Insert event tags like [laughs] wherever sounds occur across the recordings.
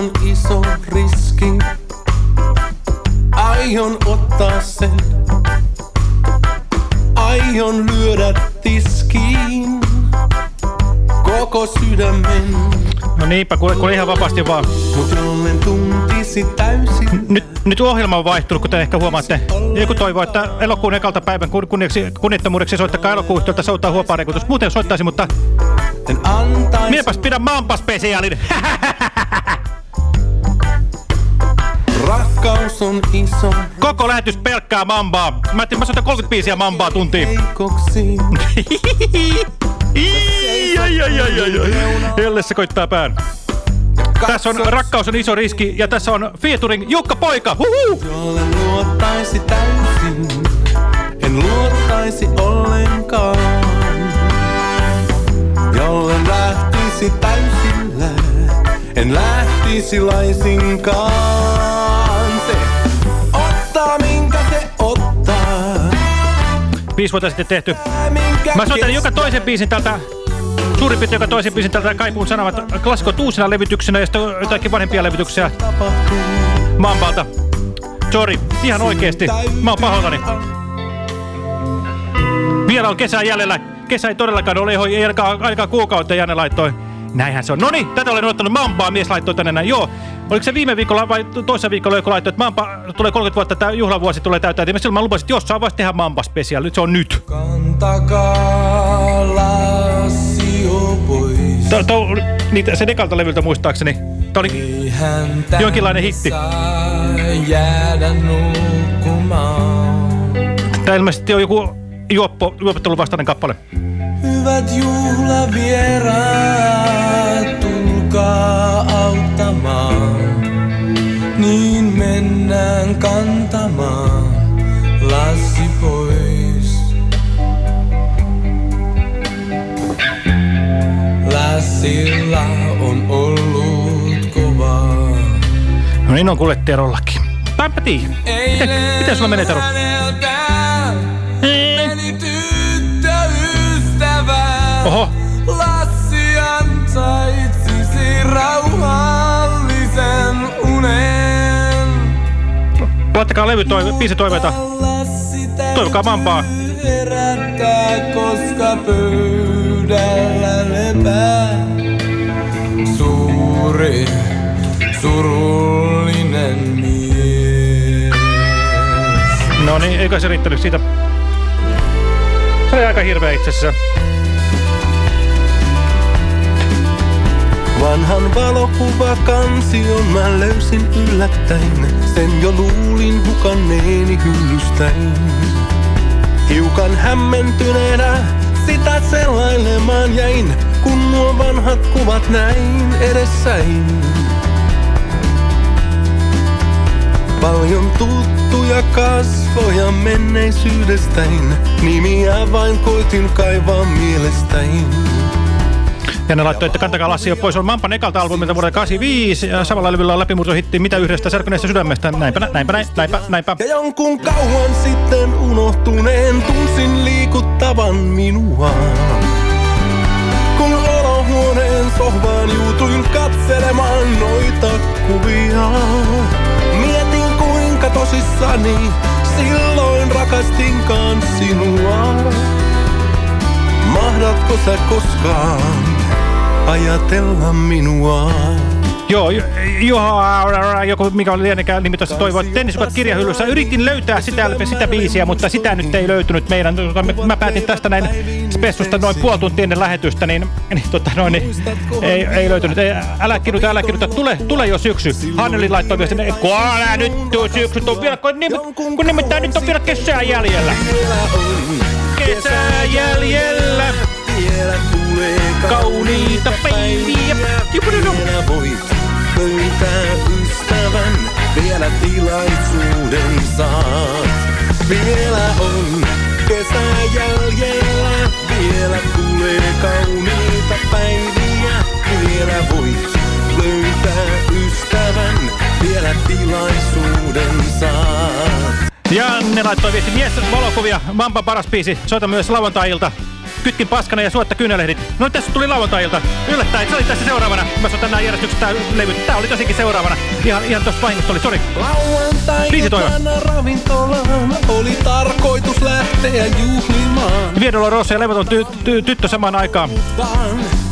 on iso riski. Aion ottaa sen. Aion lyödä tiskiin koko sydämen. No niinpä, kuule, kuule ihan vapaasti vaan. Mut tuntisi täysin. Nyt, nyt ohjelma on vaihtunut, kuten ehkä huomaatte. Joku toivoo, että elokuun ekalta päivän kunniaksi, kunniattomuudeksi soittakaa elokuun yhteyttä soutaa huopaareikutus. Muuten soittaisi, mutta minäpäs pidän Mampa-spesiaalin. [laughs] rakkaus on iso Koko lähetys pelkkää Mambaa. Mä ajattelin, mä soitan 30 biisiä Mambaa tuntiin. heikoksi. Ii, ai, ai, ai, ai, ai. Helle se koittaa pään. Tässä on Rakkaus on iso riski ja tässä on featuring Jukka Poika. Huhu! Jolle luottaisi täysin, en luottaisi ollenkaan. Jolle lähtisi täysillä, en lähtisi laisinkaan. Viisi vuotta sitten tehty. Mä soitan joka toisen biisin tältä, suurin piirtein joka toisen biisin tältä Kaipuun sanavat klassikot uusina levityksenä ja sitten jotakin vanhempia levityksiä tapahtuu. Mambalta. Sorry, ihan oikeesti. Mä oon pahoillani. Vielä on kesää jäljellä. Kesä ei todellakaan ole, ei ainakaan, ainakaan kuukautta Janne laittoi. Näinhän se on. Noni, tätä olen odottanut. Mambaa mies laittoi tänne näin. Joo. Oliko se viime viikolla vai toisessa viikolla joku laittoi, että Mamba tulee 30 vuotta, tämä juhlavuosi tulee täyteen. Ja silloin mä lupasin, että jossain vaiheessa tehdä Mamba special. Nyt se on nyt. Kantakaa lasio pois. To, to, niitä, se dekalta levyltä muistaakseni. Tämä oli Eihän Jonkinlainen hitti. saa jäädä nukkumaan. Tämä ilmeisesti on joku juoppo, juopottelun vastainen kappale. Hyvät juhlavieraat, tulkaa auttamaan. Niin mennään kantamaan lassi pois. Lassilla on ollut kovaa. No niin on kuule Terollakin. Tiiä. Miten, miten sulla menee Tero? Oho, Lassi ansaitsisi rauhallisen unen. laittakaa levy toive, biisi toiveita. Lassi Toivokaa Mambaa. herättää, koska pöydällä lepää. Suuri, surullinen mies. No niin, eikö se riittänyt siitä? Se oli aika hirveä itse asiassa. Vanhan valokuvakansion mä löysin yllättäen. Sen jo luulin hukanneeni hyllystäin. Hiukan hämmentyneenä sitä selailemaan jäin, kun nuo vanhat kuvat näin edessäin. Paljon tuttuja kasvoja menneisyydestäin, nimiä vain koitin kaivaa mielestäin. Ja ne laittoi, että kantakaa Lassi jo pois. On Mampan ekalta albumilta vuodelta 85 ja samalla levyllä on läpimurtohitti Mitä yhdestä särkyneestä sydämestä. Näinpä, näinpä, näinpä, näinpä, näinpä. Ja jonkun kauan sitten unohtuneen tunsin liikuttavan minua. Kun olohuoneen sohvaan juutuin katselemaan noita kuvia. Mietin kuinka tosissani silloin rakastinkaan sinua. Mahdatko sä koskaan ajatella minua? Joo, jo- Juha, joku mikä oli lienekään nimi tuossa toivoi, että tennisukat kirjahyllyssä. Yritin löytää sitä, sitä biisiä, mutta sitä nyt ei löytynyt meidän. tota, Mä päätin tästä näin spessusta noin puoli tuntia ennen lähetystä, niin, niin, tota, noin, niin ei, ei löytynyt. Ei, älä kirjoita, älä kirjoita, tule, tule jo syksy. Hanneli laittoi myös sinne, älä nyt tuu syksy, on vielä, kun, nim, kun nimittäin nyt on vielä kesää jäljellä. Vielä on Kesää jäljellä, tulee kauniita päiviä. Vielä voit löytää ystävän, vielä tilaisuuden saat. Vielä on kesä jäljellä, vielä tulee kauniita päiviä. Vielä voit löytää ystävän, vielä tilaisuuden saat. Janne laittoi viesti mies valokuvia, Mampa paras biisi, soita myös lauantai-ilta. Kytkin paskana ja suotta kyynelehdit. No tässä tuli lauantailta. Yllättäen, se oli tässä seuraavana. Mä soitan nää järjestykset tää levyt. Tää oli tosikin seuraavana. Ihan, ihan tosta vahingosta oli, sori. Lauantai-iltana ravintolaan oli tarkoitus lähteä juhlimaan. Viedolla Rossa ja levoton ty ty tyttö samaan aikaan.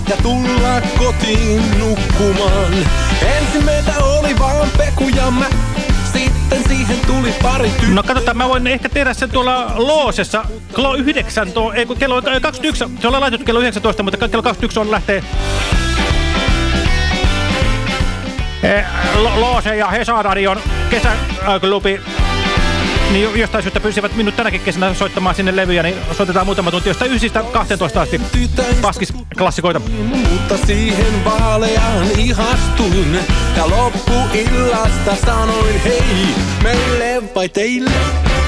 Ja tulla kotiin nukkumaan. Ensin meitä oli vaan Peku ja mä, sitten siihen tuli pari tyttöä. No katsotaan, mä voin ehkä tehdä sen tuolla Loosessa kello 9, ei kun kello 21, se ollaan laitettu kello 19, mutta kello 21 on lähtee Eh, Lo Loose ja Hesaradion kesäklubi niin jo- jostain syystä pyysivät minut tänäkin kesänä soittamaan sinne levyjä, niin soitetaan muutama tunti jostain 9 12 asti paskisklassikoita. Mutta siihen vaaleaan ihastuin ja loppuillasta sanoin hei, meille vai teille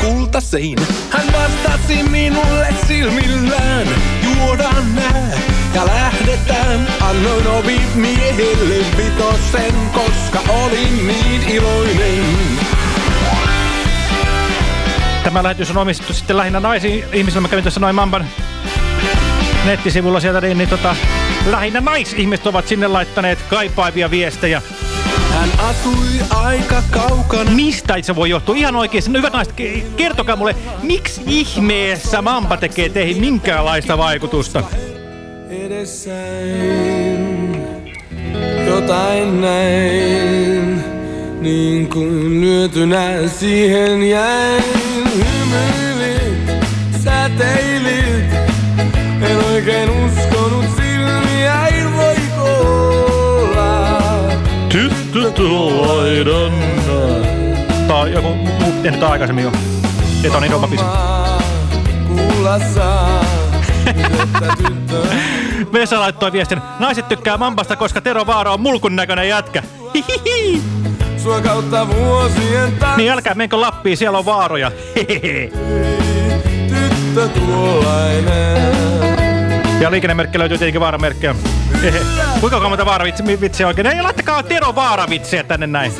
kultasein. Hän vastasi minulle silmillään, juodaan nää ja lähdetään. Annoin ovi miehelle vitosen, koska olin niin iloinen. Tämä lähetys on omistettu sitten lähinnä naisiin ihmisillä. Mä kävin tuossa noin Mamban nettisivulla sieltä, niin, niin tota, lähinnä naisihmiset ovat sinne laittaneet kaipaavia viestejä. Hän asui aika kaukana. Mistä se voi johtua? Ihan oikein. Hyvät naiset, ke- kertokaa mulle, miksi ihmeessä Mamba tekee teihin minkäänlaista vaikutusta? edessäin jotain näin, niin kuin lyötynä siihen jäin. Hymyilit, säteilit, en oikein uskonut silmiäin, voiko olla. Tyttö. Tää on joku tehnyt tää aikaisemmin jo. Et on oma biisi. Kuulla saa, Vesa laittoi viestin. Naiset tykkää Mambasta, koska Tero Vaara on mulkun näköinen jätkä. Hihihi. Sua kautta vuosien taas. Niin älkää menkö Lappiin, siellä on vaaroja. Hehehe. Tyttö tuollainen. Ja liikennemerkki löytyy tietenkin vaaramerkkiä. Hehe. Kuinka kauan monta vaaravitsiä oikein? Ei, laittakaa Tero Vaara-vitsejä tänne näin.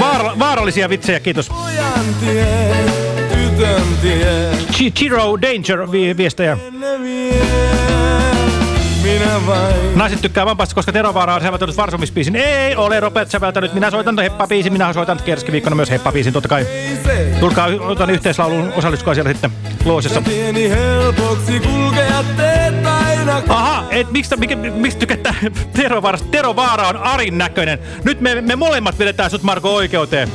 Vaara, vaarallisia vitsejä, kiitos. Chiro Danger vi viestejä. Minä vain. Naiset tykkää Vampasta, koska Tero Vaara on säveltänyt varsomispiisin. Ei ole Robert säveltänyt. Minä soitan heppa-biisin. Minä soitan keskiviikkona myös heppa-biisin, totta kai. Tulkaa otan yhteislauluun, osallistukaa siellä sitten Loosessa. pieni helpoksi kulkea teet aina. Aha, et miksi, mikä, miksi tykättää Tero Vaarasta? Tero Vaara on Arin näköinen. Nyt me, me molemmat vedetään sut Marko oikeuteen.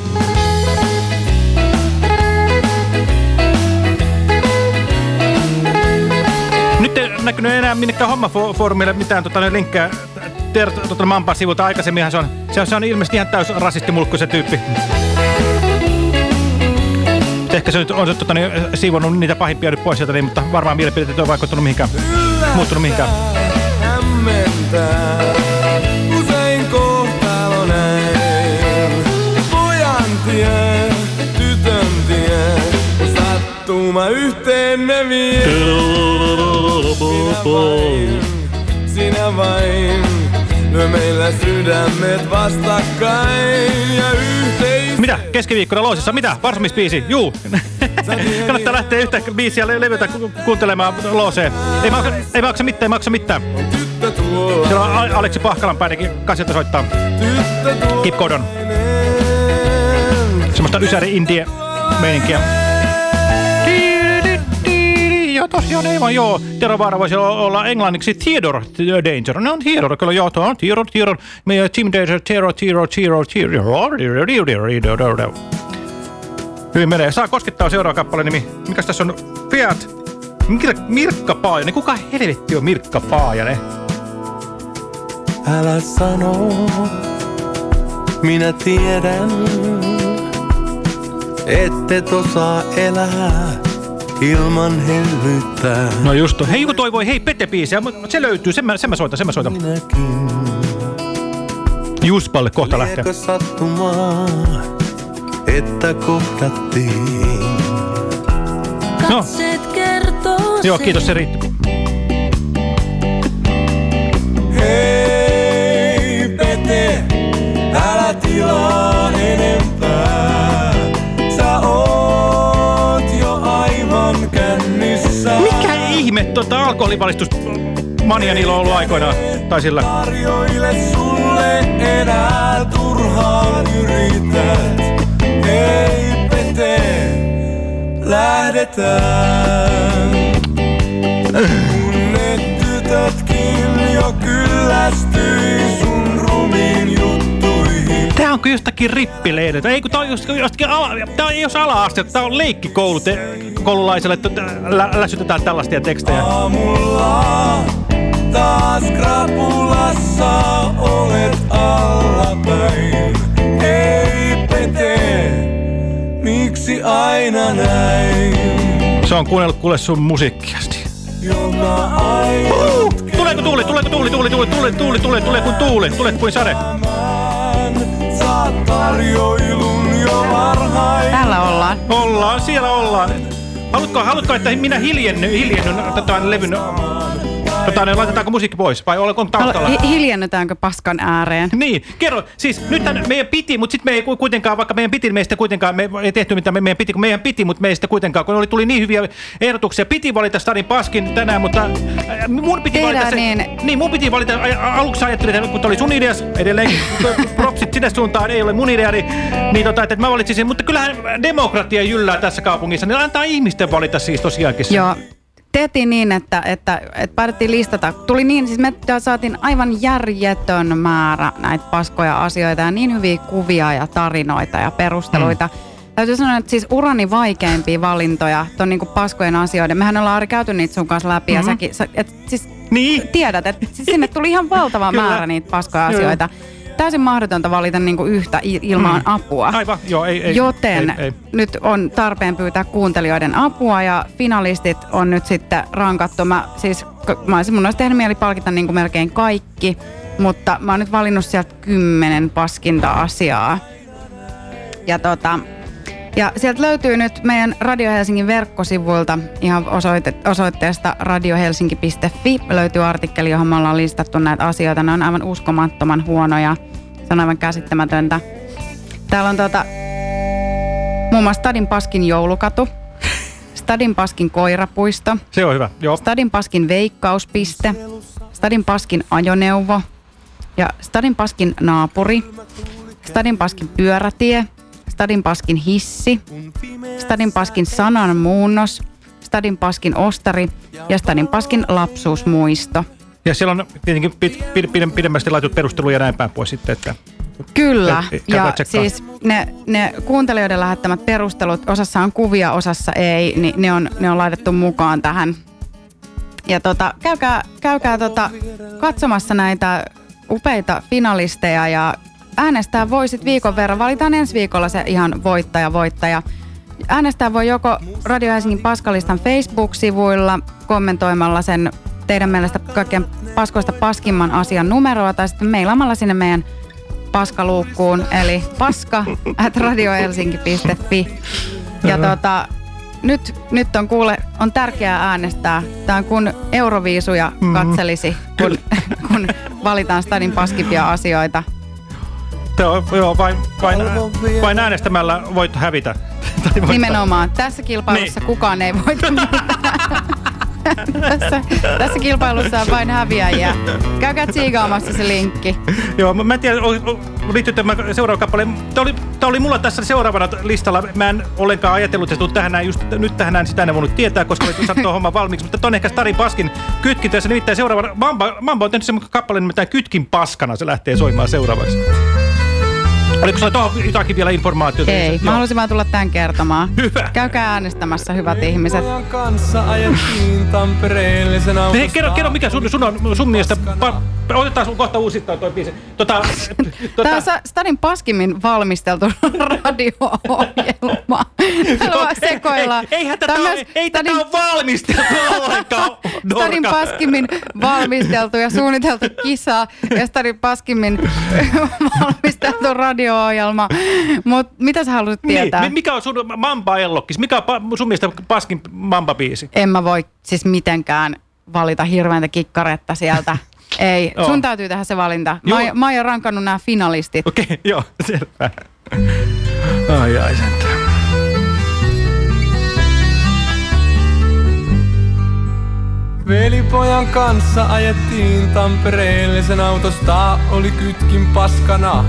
Ei näkynyt enää minnekään hommafoorumille mitään tota, ne linkkejä tota, Mampan sivulta. Aikaisemminhan se on, se on, se on ilmeisesti ihan täys rasistimulkku se tyyppi. Ehkä se nyt on se, tota, niin, siivonnut niitä pahimpia nyt pois sieltä, niin, mutta varmaan mielipiteet ei ole vaikuttanut mihinkään. Muuttunut mihinkään. Hämmentää, usein kohtalo näin. Pojan tie, tytön tie, sattuma yhteen ne vie. Vain, sinä vain, lyö meillä sydämet vastakkain ja yhteis... Mitä? Keskiviikkona Loosissa? Mitä? Varsomispiisi? Juu. Kannattaa lähteä yhtä biisiä le levytä ku kuuntelemaan Looseen. Ei maksa, ei maksa mitään, ei maksa mitään. Siellä on A- Aleksi Pahkalan päinekin kasilta soittaa. Kip Gordon. Semmoista ysäri indie meininkiä. Joo, tosiaan ei vaan joo. Tero Vaara voisi olla- englanniksi Theodore Danger. No on Theodore, kyllä joo, tuo on Theodore, Theodore. Meidän Tim Danger, Tero, Tero, Tero, Tero. Hyvin menee. Saa koskettaa seuraava kappaleen nimi. Mikäs tässä on? Fiat. Mir Mirkka Paajanen. Kuka helvetti on Mirkka Paajanen? Älä sano, minä tiedän, ette osaa elää ilman hellyyttä. No just on. Hei, joku toivoi, hei, Pete-biisiä, mutta se löytyy, sen mä, sen mä soitan, sen mä soitan. Minäkin, Juspalle kohta lähtee. liekö sattumaa, että kohdattiin. No, kertoo joo, kiitos, se riitti. Hei Pete, älä tilaa tota, alkoholivalistus mania niillä on ollut aikoinaan. Tai sillä. Tarjoile sulle enää turhaan yrität. Ei pete, lähdetään. Kun ne tytötkin jo kyllästyi sun rumiin juttuihin. Tää on kyllä jostakin rippileiriltä. Ei kun tää on just, jostakin ala, tää on jos ala-aste, tää on leikkikoulu te, koululaiselle, että lä, läsytetään tällaisia tekstejä. Aamulla taas krapulassa olet allapäin. Ei pete, miksi aina näin? Se on kuunnellut kuule sun musiikkiasti. Joka ainut Tuleeko tuuli, tuleeko tuuli, tuuli, tuuli, tuuli, tuuli, tuuli, tulee kuin tuuli, tulee kuin sade. saat tarjoilun jo varhain. Täällä ollaan. Ollaan, siellä ollaan. Haluatko, haluatko että minä hiljenny, hiljenny tota, levyn... Tota, niin laitetaanko musiikki pois vai olenko taustalla? Hi- hiljennytäänkö paskan ääreen? Niin, kerro. Siis nythän meidän piti, mutta sitten me ei ku- kuitenkaan, vaikka meidän piti, meistä kuitenkaan, me ei tehty mitä me, meidän piti, kun meidän piti, mutta meistä kuitenkaan, kun oli, tuli niin hyviä ehdotuksia. Piti valita Stadin Paskin tänään, mutta äh, mun piti Tehdään valita se, niin. niin, mun piti valita, a- aluksi ajattelin, että kun tämä oli sun ideas, edelleenkin [laughs] propsit sinne suuntaan, ei ole mun idea, niin, niin tota, että mä valitsin sen, mutta kyllähän demokratia jyllää tässä kaupungissa, niin antaa ihmisten valita siis tosiaankin. Joo. Tehtiin niin, että, että, että päätettiin listata. Tuli niin, siis me saatiin aivan järjetön määrä näitä paskoja asioita ja niin hyviä kuvia ja tarinoita ja perusteluita. Mm. Täytyy sanoa, että siis urani vaikeimpia valintoja ton niinku paskojen asioiden. Mehän ollaan Ari käyty niitä sun kanssa läpi mm-hmm. ja säkin, sä, et, siis Niin. tiedät, että siis sinne tuli ihan valtava [laughs] määrä niitä paskoja Kyllä. Täysin mahdotonta valita niinku yhtä i- ilman Mm. apua. Aivan, joo, ei, ei. Joten ei, ei. nyt on tarpeen pyytää kuuntelijoiden apua ja finalistit on nyt sitten rankattu. Mä, siis, mä olisin, mun olisi tehnyt mieli palkita niin kuin melkein kaikki, mutta mä oon nyt valinnut sieltä kymmenen paskinta asiaa. Ja tota, ja sieltä löytyy nyt meidän Radio Helsingin verkkosivuilta ihan osoite, osoitteesta radiohelsinki.fi löytyy artikkeli, johon me ollaan listattu näitä asioita. Ne on aivan uskomattoman huonoja. Se on aivan käsittämätöntä. Täällä on tota, muun muassa Stadin Paskin joulukatu, Stadin Paskin koirapuisto, Se on hyvä, joo. Stadin Paskin veikkauspiste, Stadin Paskin ajoneuvo ja Stadin Paskin naapuri, Stadin Paskin pyörätie, Stadin Paskin hissi, Stadin Paskin sanan muunnos, Stadin Paskin ostari ja Stadin Paskin lapsuusmuisto. Ja siellä on tietenkin pid, pid, pid, pidemmästi laitut perusteluja ja näin päin pois sitten, että... Kyllä, Et- et- käydään ja siis ne, ne kuuntelijoiden lähettämät perustelut, osassa on kuvia, osassa ei, niin ne on, ne on laitettu mukaan tähän. Ja tota, käykää, käykää tota, katsomassa näitä upeita finalisteja ja äänestää voi sit viikon verran. Valitaan ensi viikolla se ihan voittaja, voittaja. Äänestää voi joko Radio Helsingin Paskalistan Facebook-sivuilla kommentoimalla sen teidän mielestä kaikkein paskoista paskimman asian numeroa tai sitten mailaamalla sinne meidän paskaluukkuun, eli paska at radiohelsinki.fi. Ja tota, nyt, nyt on kuule, on tärkeää äänestää. Tämä on kun Euroviisuja katselisi, kun, kun valitaan stadin paskimpia asioita. On, joo, vain, vain, vain äänestämällä voit hävitä. [laughs] Nimenomaan. Tässä kilpailussa Niin. kukaan ei voita [laughs] tässä, tässä kilpailussa on vain häviäjiä. Käykää tsiigaamassa se linkki. Joo, mä, mä en tiedä, liittyy tämä seuraava kappale. Tämä oli, tämä oli mulla tässä seuraavana listalla. Mä en ollenkaan ajatellut, että tähän näin, just nyt tähän näin, sitä en voinut tietää, koska olet saanut tuon homman valmiiksi. Mutta ton ehkä Starin Paskin kytkintössä. Nimittäin seuraavana, Mamba, Mamba on tehnyt semmoinen kappale, nimittäin Kytkin paskana. Se lähtee soimaan seuraavaksi. Oliko sulla tuohon jotakin vielä informaatiota? Ei, mä Joo. halusin vaan tulla tämän kertomaan. Hyvä. Käykää äänestämässä, hyvät ihmiset. Pojan kanssa ajettiin Tampereellisen autosta. Hei, kerro, kerro mikä sun, sun on sun mielestä, pa, otetaan sun kohta uusittain toi biisi. Tota, tota, Tämä on Stadin paskimmin valmisteltu [laughs] radio-ohjelma. Täällä vaan sekoillaan. Ei, eihän tätä, Tämä ole, on ei tätä Stadin- ole valmisteltu ollenkaan. [laughs] Stadin paskimmin valmisteltu ja suunniteltu kisa ja Stadin paskimmin [laughs] valmisteltu radio-ohjelma. Mutta mitä sä haluaisit tietää? Niin, mi- mikä on sun Mamba Ellokkis? Mikä on sun mielestä paskin Mamba-biisi? En mä voi siis mitenkään valita hirveäntä kikkaretta sieltä. Ei, Joo. sun täytyy tehdä se valinta. Mä, oon- mä oon jo rankannut nämä finalistit. Okei, okay, [laughs] joo, selvä. Ai ai sentään. Velipojan kanssa ajettiin Tampereelle, sen autosta oli kytkin paskana.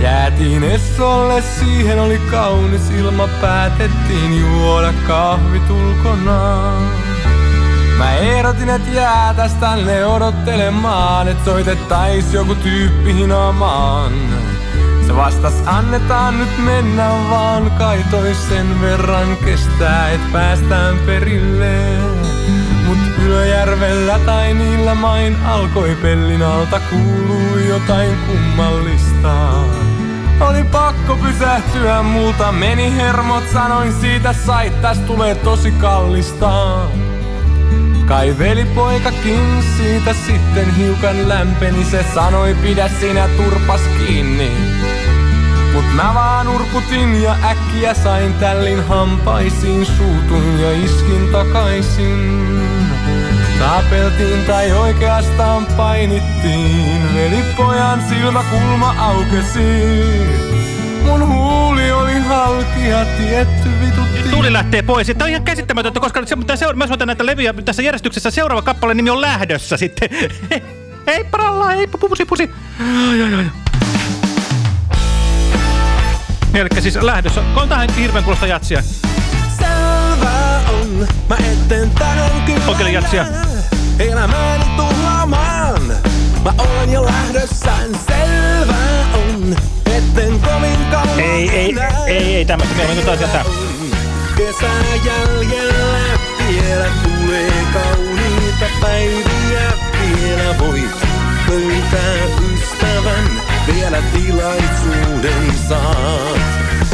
Jäätiin Essolle, siihen oli kaunis ilma, päätettiin juoda kahvit ulkona. Mä ehdotin, et jäätäs tänne odottelemaan, et soitettais joku tyyppi hinaamaan. Se vastas, annetaan nyt mennä vaan, kai tois sen verran kestää, et päästään perille. Mut Ylöjärvellä tai niillä main alkoi pellin alta kuuluu jotain kummallista. Oli pakko pysähtyä, multa meni hermot, sanoin siitä sait, täs tulee tosi kallista. Kai velipoikakin siitä sitten hiukan lämpeni, se sanoi pidä sinä turpas kiinni. Mut mä vaan urputin ja äkkiä sain tällin hampaisiin suutun ja iskin takaisin. Taapeltiin tai oikeastaan painittiin, velipojan silmäkulma aukesi. Mun huuli oli halki ja tietty vitutti. Tuuli lähtee pois. Tämä on ihan käsittämätöntä, koska se, mä soitan näitä levyjä tässä järjestyksessä. Seuraava kappale nimi on lähdössä sitten. [laughs] Hei paralla, hei pusi pusi. Ai, ai, ai. Eli siis lähdössä. On tähän hirveän kuulosta jatsia. Selvä on, mä etten tähän kyllä Kokeile jatsia. jää. Elämäni tuhlaamaan. Mä olen jo lähdössään. Selvä on, etten kovin kauan Ei, ei, ei, ei tämmöistä. Me on taas jättää. Kesä jäljellä vielä tulee kauniita päiviä. Vielä voit löytää ystävän, vielä tilaisuuden saat.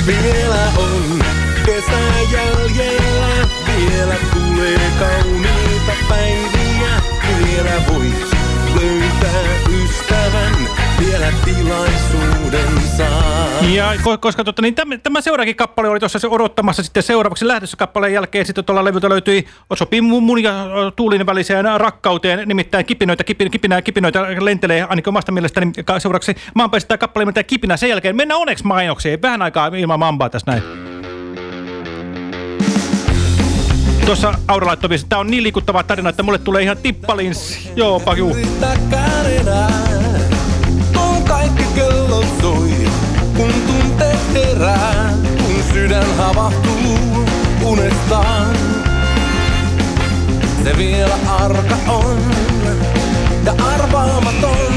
Vielä on kesä jäljellä, vielä tulee kauniita päiviä. Vielä voit löytää ystävän, vielä tilaisuuden saat. Ja ko- koska tota, niin tämä, tämä seuraavakin kappale oli tuossa se odottamassa sitten seuraavaksi lähdössä kappaleen jälkeen sitten tuolla levyltä löytyi sopii mun, mun ja Tuulin väliseen rakkauteen, nimittäin kipinöitä, kipinä, kipinä, kipinöitä lentelee ainakin omasta mielestäni seuraavaksi maanpäin sitä kappale nimittäin kipinä sen jälkeen. Mennään onneksi mainoksiin, vähän aikaa ilman mambaa tässä näin. Tuossa Aura laittoi tää on niin liikuttava tarina, että mulle tulee ihan tippalins. Joo, juu. Herää, kun sydän havahtuu unestaan. Se vielä arka on ja arvaamaton.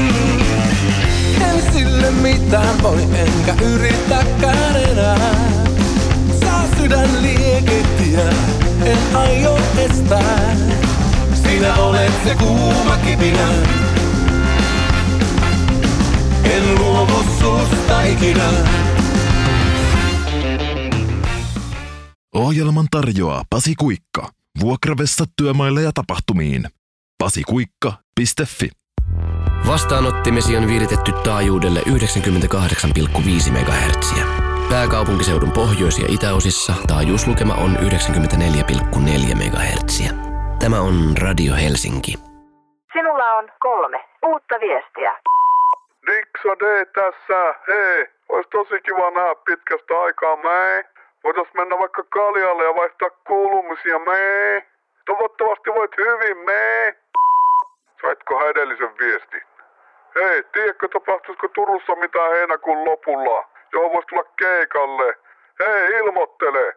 En sille mitään voi enkä yritäkään enää. Saa sydän liekehtiä, en aio estää. Sinä olet se kuuma kipinä. En luovu susta ikinä. Ohjelman tarjoaa Pasi Kuikka. Vuokravessa työmaille ja tapahtumiin. pasikuikka.fi Vastaanottimesi on viritetty taajuudelle 98,5 MHz. Pääkaupunkiseudun pohjois- ja itäosissa taajuuslukema on 94,4 MHz. Tämä on Radio Helsinki. Sinulla on kolme uutta viestiä. Diksa D tässä, hei. Ois tosi kiva nähdä pitkästä aikaa, mei. Voitais mennä vaikka kaljalle ja vaihtaa kuulumisia, mei. Toivottavasti voit hyvin, mei. Saitko edellisen viestin? Hei, tiedätkö tapahtuisiko Turussa mitään heinäkuun lopulla, johon vois tulla keikalle? Hei, ilmoittele.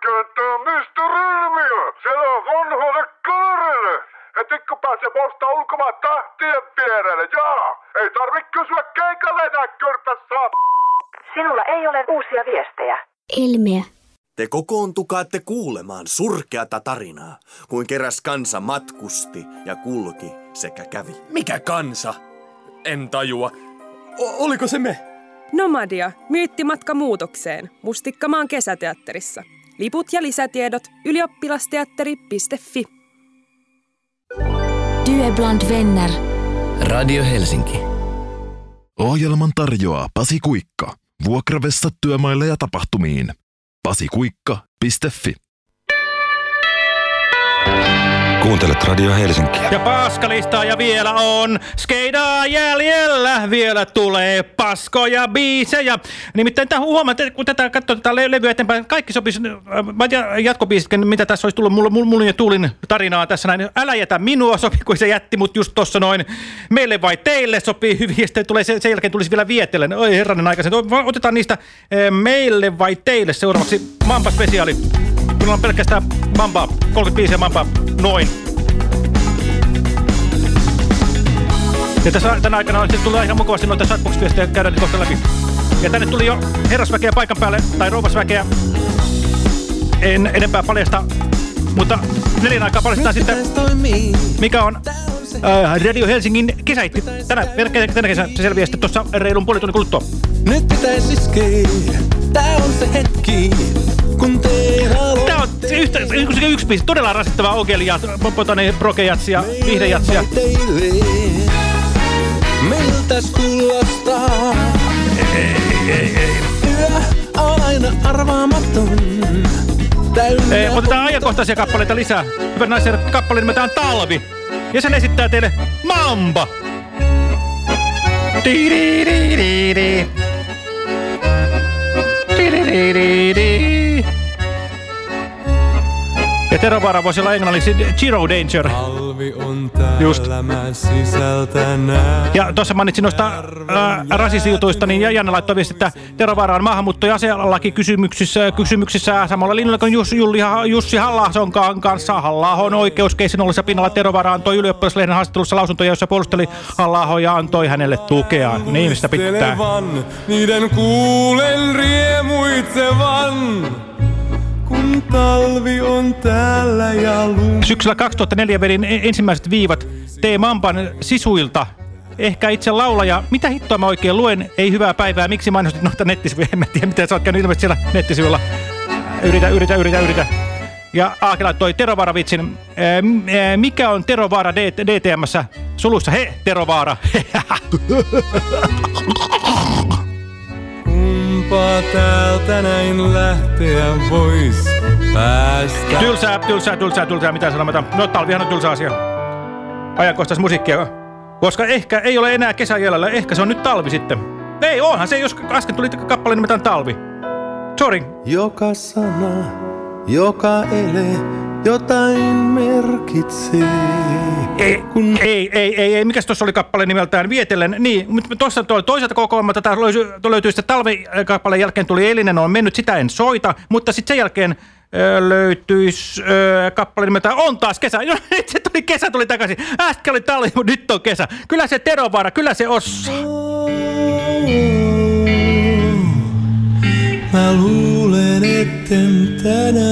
Kyllä tää on Mr. Ilmiö. Siellä on vanhoille kaverille. Et kun pääsee posta ulkomaan tahtien vierelle, jaa. Ei tarvi kysyä keikalle enää kyrpässä. Sinulla ei ole uusia viestejä. Ilmiö. Te kokoontukaatte kuulemaan surkeata tarinaa, kuin keräs kansa matkusti ja kulki sekä kävi. Mikä kansa? En tajua. O- oliko se me? Nomadia, myyttimatka muutokseen, Mustikkamaan kesäteatterissa. Liput ja lisätiedot ylioppilasteatteri.fi. Du är bland vänner. Radio Helsinki. Ohjelman tarjoaa Pasi Kuikka. Vuokravessa työmaille ja tapahtumiin. pasikuikka.fi Kuuntelet Radio Helsinkiä. Ja paskalistaa ja vielä on skeidaa jäljellä. Vielä tulee paskoja biisejä. Nimittäin tämä huomaat, että kun tätä katsoo tätä le levyä eteenpäin, kaikki sopisi, äh, jatkobiisit, mitä tässä olisi tullut, mulla, mulla ja Tuulin tarinaa tässä näin. Älä jätä minua, sopi kun se jätti mut just tossa noin. Meille vai teille sopii hyvin, ja sitten tulee, sen, jälkeen tulisi vielä vietellen. Oi herranen aikaisin. Otetaan niistä äh, meille vai teille seuraavaksi Mamba Spesiaali. Minulla on pelkästään Mamba, 35 ja Mamba, noin. Ja tässä tänä aikana on tullut ihan mukavasti noita chatbox-viestejä käydään kohta läpi. Ja tänne tuli jo herrasväkeä paikan päälle, tai rouvasväkeä. En enempää paljasta, mutta neljän aikaa paljastetaan sitten, mikä on äh, Radio Helsingin kesäitti. Tänä, tänä kesänä se selviää sitten tuossa reilun puoli tunnin kuluttua. Nyt pitäisi iskee, tää on se hetki, kun te Tää on yhtä, yksi, yksi biisi, todella rasittava Ogelia, Popotani, Prokejatsia, Vihdejatsia. Miltäs kuulostaa? Ei, ei, ei. Yö on aina arvaamaton. Ei, otetaan ajankohtaisia kappaleita lisää. Hyvät naiset, kappale nimetään Talvi. Ja sen esittää teille Mamba. Di di Vaara voisi olla englanniksi Zero Danger. Just. Ja tuossa mainitsin noista äh, rasisijutuista, niin Janne laittoi viesti, että Tero Vaara on maahanmuutto- ja asealaki kysymyksissä, kysymyksissä samalla linjalla kuin Jussi, Julli, Jussi halla kanssa. halla on oikeuskeissin ollessa pinnalla Tero Vaara antoi ylioppilaslehden haastattelussa lausuntoja, jossa puolusteli halla ja antoi hänelle tukea. Niin sitä pitää. Niiden kuulen riemuitsevan talvi on täällä ja lumi. Syksyllä 2004 vedin e- ensimmäiset viivat T. Mampan sisuilta. Ehkä itse laulaja. Mitä hittoa mä oikein luen? Ei hyvää päivää. Miksi mainostit noita nettisivuja? En mä tiedä, miten sä oot käynyt ilmeisesti siellä nettisivuilla. Yritä, yritä, yritä, yritä. Ja Aaki laittoi Terovaara-vitsin. Mikä on Terovaara DTMssä? Sulussa he, Terovaara. [laughs] Kumpa täältä näin lähteä vois päästä. Tylsää, tylsää, tylsää, tylsää. Mitä sanomatta? No talvihan on tylsä asia. Ajankohtais musiikkia. Koska ehkä ei ole enää kesä jäljellä. Ehkä se on nyt talvi sitten. Ei, onhan se, jos äsken tuli kappale nimeltään talvi. Sorry. Joka sana, joka ele, jotain merkitsee. Ei, kun... ei, ei, ei, ei. Mikäs tuossa oli kappale nimeltään Vietellen? Niin, mutta tuossa toisaalta kokoelma tätä löytyy sitten talvikappaleen jälkeen tuli Eilinen on mennyt, sitä en soita, mutta sitten sen jälkeen löytyisi kappale nimeltään On taas kesä. [laughs] No, se tuli kesä, tuli takaisin. Äsken oli talvi, mutta nyt on kesä. Kyllä se Terovaara, kyllä se osaa. Mä luulen, etten tänään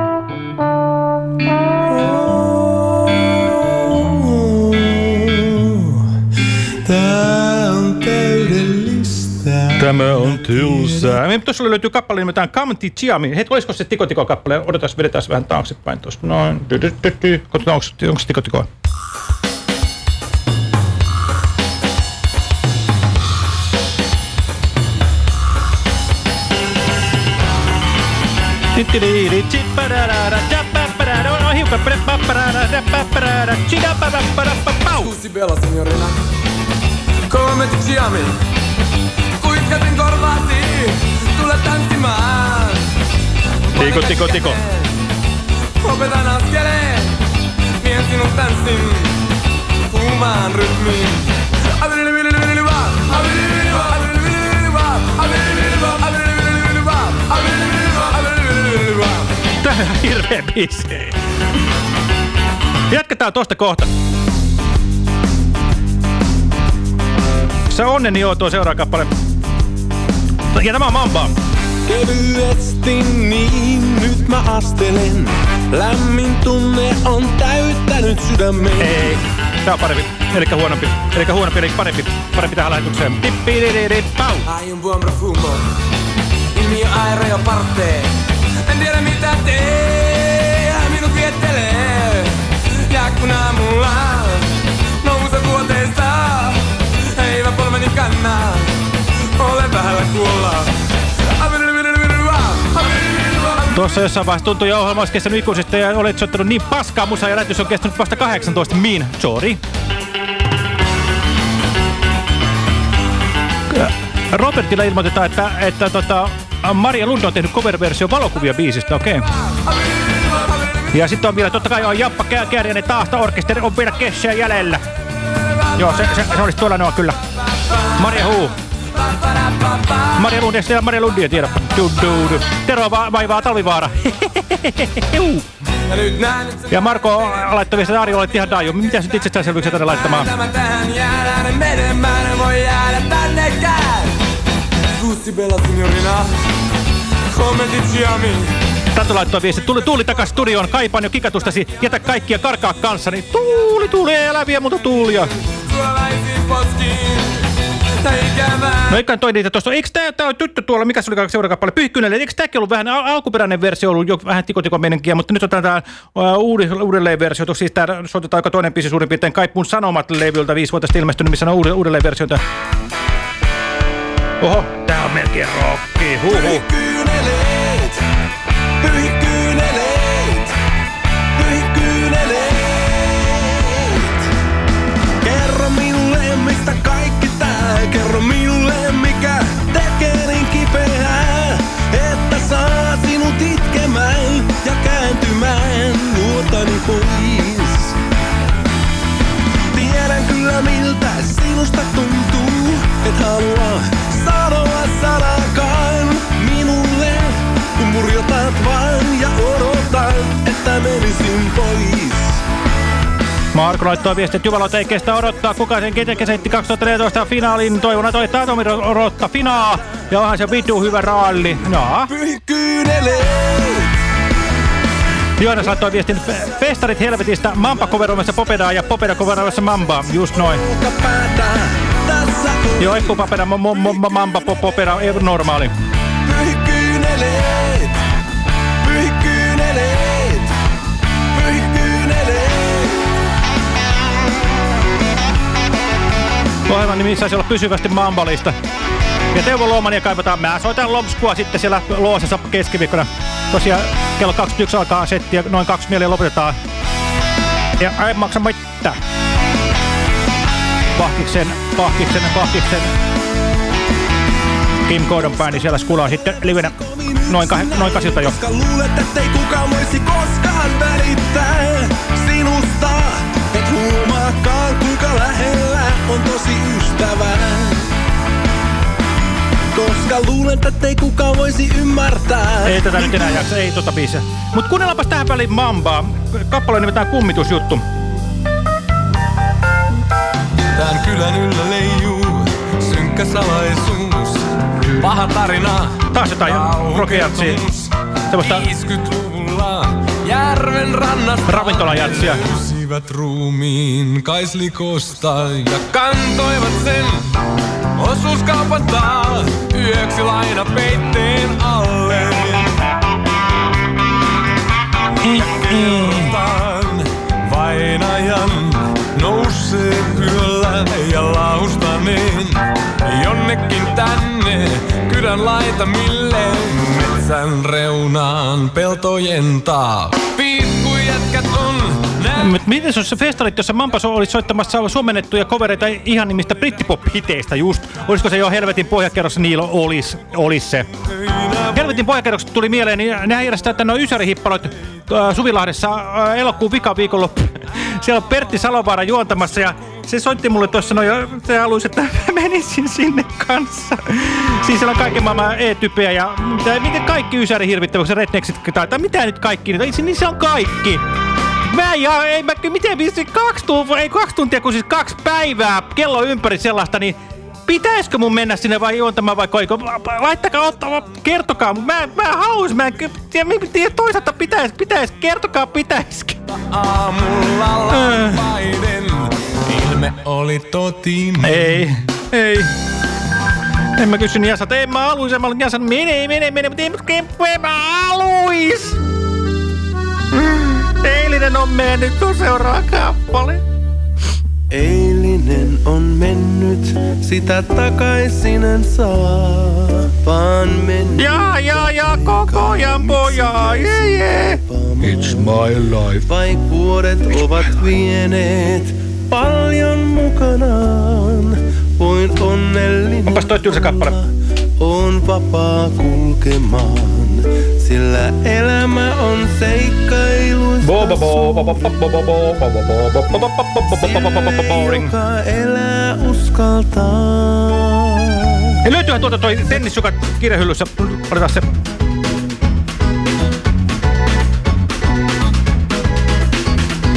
Tämä on tylsää. Meidän tuossa löytyy kappale nimeltään Kamti Chiami. Hei, olisiko se tikotiko kappale? Odotas, vedetään vähän taaksepäin tuosta. Noin. Katsotaan, onko, onko se tikotikoa? Scusi bella signorina, come ti chiami? Korvasi? Tule tanssimaan Tiko, tiko, tiko. Opetan askeleen Vien sinut tanssin Kuumaan rytmiin hirveä biisi. Jatketaan tosta kohta. Se onneni joo tuo seuraava kappale. Ja tämä on Mamba. Kevyesti niin, nyt mä astelen. Lämmin tunne on täyttänyt sydämen. Ei, tää on parempi. Elikkä huonompi. Elikkä huonompi, eli parempi. Parempi tähän lähetykseen. Tippidididi, pau. Hai un buon profumo, il mio aereo parte. En tiedä mitä tee, minut viettelee. Ja kun aamulla nouse vuoteesta, eivä polveni kannaa, Tuossa jossain vaiheessa tuntui jo ohjelma olisi kestänyt ikuisesti ja olet soittanut niin paskaa musaa ja lähetys on kestänyt vasta 18 min. Sorry. Robertilla ilmoitetaan, että, että tota, Maria Lund on tehnyt cover-versio valokuvia biisistä, okei. Okay. Ja sitten on vielä, totta kai on Jappa Kä- Kääriäinen taasta orkesteri on vielä kessiä jäljellä. Joo, se, se, se olisi tuolla noin kyllä. Maria Huu. Maria Lund, ja Maria Lundia tiedä. Du, du, du. Tero va vaivaa talvivaara. [laughs] Ja Marko laittoi viestiä, Ari, olet ihan daiju. Mitä nyt itsestäänselvyyksiä tänne laittamaan? tämä? Tatu laittoi viesti, tuli Tuuli takas studioon, kaipaan jo kikatustasi, jätä kaikkia karkaa kanssani. Tuuli, tuuli, ei älä vie muuta tuulia. Suolaisin poskiin, tai ikävää. No eikä toi niitä tuossa. Eikö tää, tää on tyttö tuolla, mikä se oli seuraava kappale? Pyyhkyynelle. Eikö tääkin ollut vähän, al alkuperäinen versio ollut jo vähän tikotikon meninkiä, mutta nyt otetaan tää uh, uudelleen versio. Siis tää soitetaan aika toinen biisi suurin piirtein Kai mun sanomat levyltä viisi vuotta ilmestynyt, missä on uude, uudelleen versiota. Oho, tää on melkein rocki. Huhu. Pyhikyyneleet, pyhikyyneleet, kääntymään luotani pois. Tiedän kyllä miltä sinusta tuntuu, et halua sanoa sanakaan minulle. Kun murjotat vaan ja odotan, että menisin pois. Marko laittoi viesti, että Jumalot ei kestä odottaa. Kuka sen kesäitti 2014 finaalin? Toivon, että toi Tomi odottaa finaa. Ja onhan se vitu hyvä raalli. No. Pyhikyyneleet. Joonas laittoi viestin fe- festarit helvetistä, Mamba coveroimassa Popedaa ja Popeda coveroimassa Mamba. Just noin. Joo, Eppu Popeda, Mamba po- Popeda, normaali. pyhikyyneleet. Pyhikyyneleet. Pyhikyyneleet. Ohjelman nimi saisi olla pysyvästi Mambalista. Ja Teuvo Luomania kaivataan. Mä soitan Lomskua sitten siellä Loosessa keskiviikkona. Tosiaan kello 21 alkaa setti ja noin 24 lopetetaan. Ja ei maksa mitään. Pahkiksen, pahkiksen, pahkiksen. Kim Gordon bändi siellä skulaa sitten livenä noin, kah- noin kasilta jo. Koska luulet, ettei kukaan voisi koskaan välittää sinusta. Et huomaakaan, kuinka lähellä on tosi ystävä. Koska luulet, ettei kukaan voisi ymmärtää. Ei tätä nyt enää jaksa, ei tota biisiä. Mut kuunnellaanpas tähän väliin Mambaa. Kappale nimetään kummitusjuttu. Tän kylän yllä leijuu synkkä salaisuus. Paha tarina. Taas jotain rockjatsia. Semmoista 50-luvulla järven rannasta ravintolajatsia. löysivät ruumiin kaislikosta ja kantoivat sen osuuskaupan taa yöksi laina peitteen alle. Ja vainajan nousee yöllä ja laustaneen jonnekin tänne pyydän laitamille. Metsän reunaan peltojen taa. Piippu jätkät on Mut Miten se olisi festarit, jossa Mampas olisi soittamassa suomennettuja kovereita ihan nimistä brittipop-hiteistä just? Olisiko se jo Helvetin pohjakerrossa Niilo olis, olis se? Helvetin pohjakerroksesta tuli mieleen, niin nehän järjestää tänne ysärihippalat äh, Suvilahdessa äh, elokuun vikaviikonloppu. [laughs] Siellä on Pertti Salovaara juontamassa ja se soitti mulle tuossa noin ja se haluaisi, että [laughs] menisin sinne kanssa. Siis siellä on kaiken maailman E-typeä ja mitä, mitä kaikki ysäri hirvittäväksi, rednexit tai, tai mitä nyt kaikki, niin se on kaikki. Mä ja ei mä miten viisi kaksi tuntia, ei kaksi tuntia, kun siis kaksi päivää kello ympäri sellaista, niin pitäisikö mun mennä sinne vai juontamaan vai koiko? Laittakaa, ottaa, kertokaa. Mä, mä haluaisin, mä en tiedä, toisaalta pitäis, pitäis, kertokaa pitäisikö. Aamulla lampaiden ilme oli totinen. Ei, ei. En mä kysynyt Jasalta, en mä haluis, en mä Jasan, mene, mene, mene, mutta en, en mä haluis. Eilinen on mennyt, on seuraava kappale. Eilinen on mennyt, sitä takaisin en saa, vaan mennyt. Ja, ja, ja, koko ajan poja, yeah, yeah. It's my life. Vaik vuodet ovat vieneet paljon mukanaan, voin onnellinen Onpas toi tylsä kappale. on vapaa kulkemaan, elämä on seikkailuista Boring. joka elää uskaltaa. Ja löytyyhän tuolta toi tennissukat kirjahyllyssä. Otetaan se.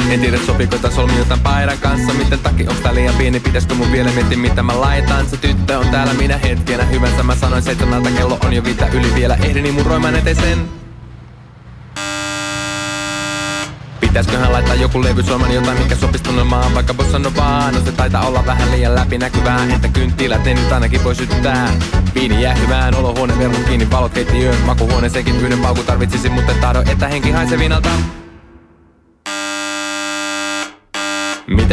En tiedä sopiiko tää solmi jotain paidan kanssa Miten takki onks tää liian pieni Pitäisikö mun vielä miettiä mitä mä laitan Se tyttö on täällä minä hetkenä Hyvänsä mä sanoin seitsemältä kello on jo viitä yli vielä Ehdin imuroimaan eteisen Pitäisköhän laittaa joku levy soimaan jotain, mikä sopis tunnelmaan Vaikka bossa novaa, no se taitaa olla vähän liian läpinäkyvää Että kynttilät ne nyt ainakin voi syttää. Viini jää hyvään, olohuone verhot kiinni, valot keittiöön Makuhuoneeseenkin yhden pauku tarvitsisi, mutta tahdo, että henki haisee vinalta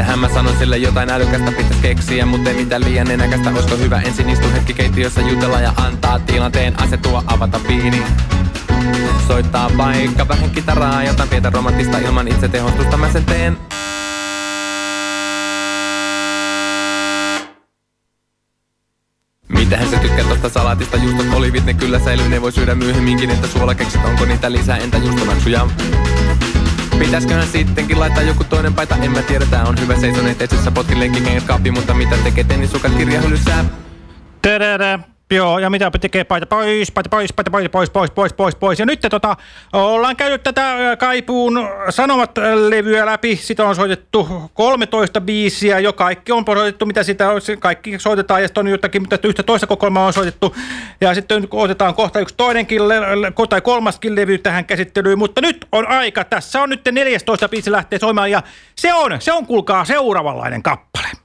Mitähän mä sanon sille jotain älykästä pitäis keksiä Mut ei mitään liian enäkästä Oisko hyvä ensin istu hetki keittiössä jutella Ja antaa tilanteen asettua avata viini Soittaa vaikka vähän kitaraa Jotain pientä romanttista ilman itse tehostusta mä sen teen. Mitähän se tykkää tosta salaatista Juustot, olivit, ne kyllä säilyy Ne voi syödä myöhemminkin Että suolakeksit, onko niitä lisää? Entä juustomaksuja? Pitäisköhän sittenkin laittaa joku toinen paita, en mä tiedä, tää on hyvä seisoneet etsissä potkin lenkikengät kaappi, mutta mitä tekee tennisukat kirjahyllyssä? Tadada. Joo, ja mitä tekee paita pois, paita pois, paita pois, pois, pois, pois, pois, pois. Ja nyt tota, ollaan käynyt tätä Kaipuun Sanomat-levyä läpi. Sitä on soitettu 13 biisiä, jo kaikki on soitettu, mitä sitä on, kaikki soitetaan, ja sitten on jotakin, mutta yhtä toista kokoelmaa on soitettu. Ja sitten otetaan kohta yksi toinenkin, tai kolmaskin levy tähän käsittelyyn, mutta nyt on aika. Tässä on nyt 14 biisi lähtee soimaan, ja se on, se on kuulkaa seuraavanlainen kappale.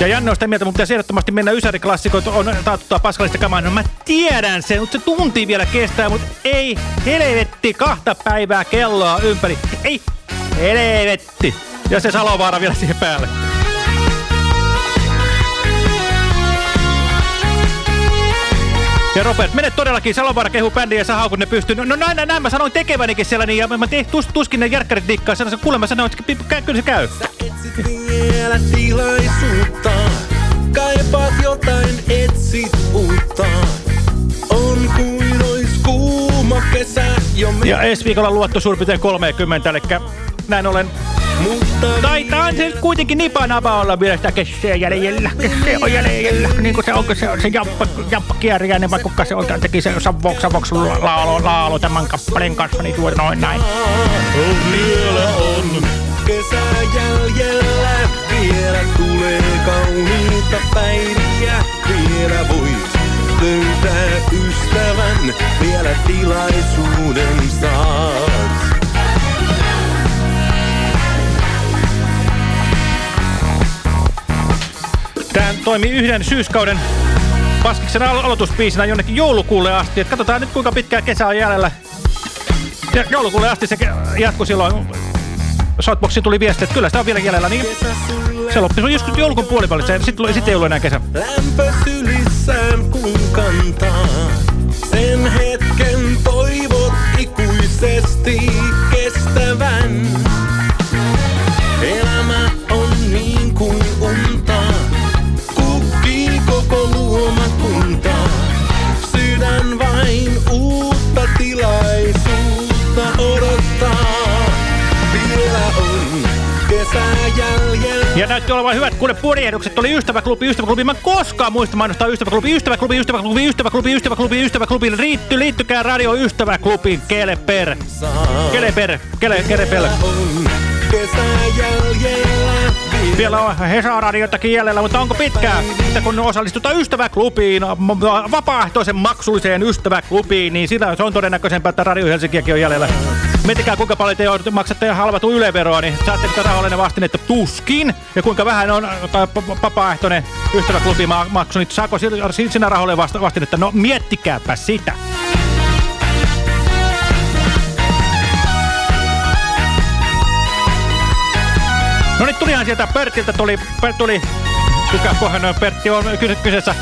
Ja Janne on sitä mieltä, mun pitäisi ehdottomasti mennä Ysäri-klassikoita, on taatuttaa paskallista kamaa. No mä tiedän sen, mutta se tunti vielä kestää, mutta ei helvetti kahta päivää kelloa ympäri. Ei helvetti. Ja se Salovaara vielä siihen päälle. Ja Robert, mene todellakin, Salovaara kehu bändiä ja sä haukut ne pystyy. No, no näin, näin, näin, mä sanoin tekevänikin siellä, niin ja mä, te, tus, tuskin ne järkkärit dikkaa. Sanoin, mä sanoin, että kyllä se käy. Vielä tilaisuutta. Kaipaat jotain, etsit uutta. On kuin ois kuuma kesä jo. Ja ensi viikolla luotto suurin piirtein 30, eli näin Mutta Taitaa se kuitenkin nipanapa olla vielä sitä kesseä jäljellä. Kesse on jäljellä. Niin kuin se onko se, se jamppa, jamppa Kieriäinen, vai kuka se oikein teki se Savoks, Savoks laalo, laalo tämän kappaleen kanssa, niin tuo noin näin. vielä on kesä jäljellä. Vielä tulee kauniita päiviä. Vielä voit löytää ystävän. Vielä tilaisuuden saat. Tämä toimii yhden syyskauden Paskiksen alo aloituspiisinä jonnekin joulukuulle asti. Et katsotaan nyt kuinka pitkään kesä on jäljellä. Ja joulukuulle asti se jatkui silloin Shoutboxiin tuli viesti, että kyllä sitä on vielä jäljellä, niin se loppi. Se on joskus joulukuun puolivälissä, sitten sit ei ollut enää kesä. Lämpö sylissään kun kantaa. Sen hetken toivot ikuisesti näytti olevan hyvät kuule purjehdukset. Oli ystäväklubi, ystäväklubi. Mä koskaan muista mainostaa ystäväklubi, ystäväklubi, ystäväklubi, ystäväklubi, ystäväklubi, ystäväklubi. Riitty, liittykää radio ystäväklubi. Keleper. Keleper. Kele, kelepel. Kesä jäljellä. Vielä on Hesa-radiotakin jäljellä, mutta onko pitkää, että kun osallistutaan ystäväklubiin, vapaaehtoisen maksulliseen ystäväklubiin, niin sitä, se on todennäköisempää, että Radio Helsinkiäkin on jäljellä. Miettikää, kuinka paljon te joudutte- maksatte halvatun yleveroa, niin saatte tätä rahallinen vastinetta tuskin. Ja kuinka vähän on vapaaehtoinen ystäväklubi ma- maksu, niin saako siinä rahoille vastinetta? No miettikääpä sitä. No niin, tulihan sieltä Pertiltä, tuli, tuli, kuka kohan Pertti on kysy, kyseessä.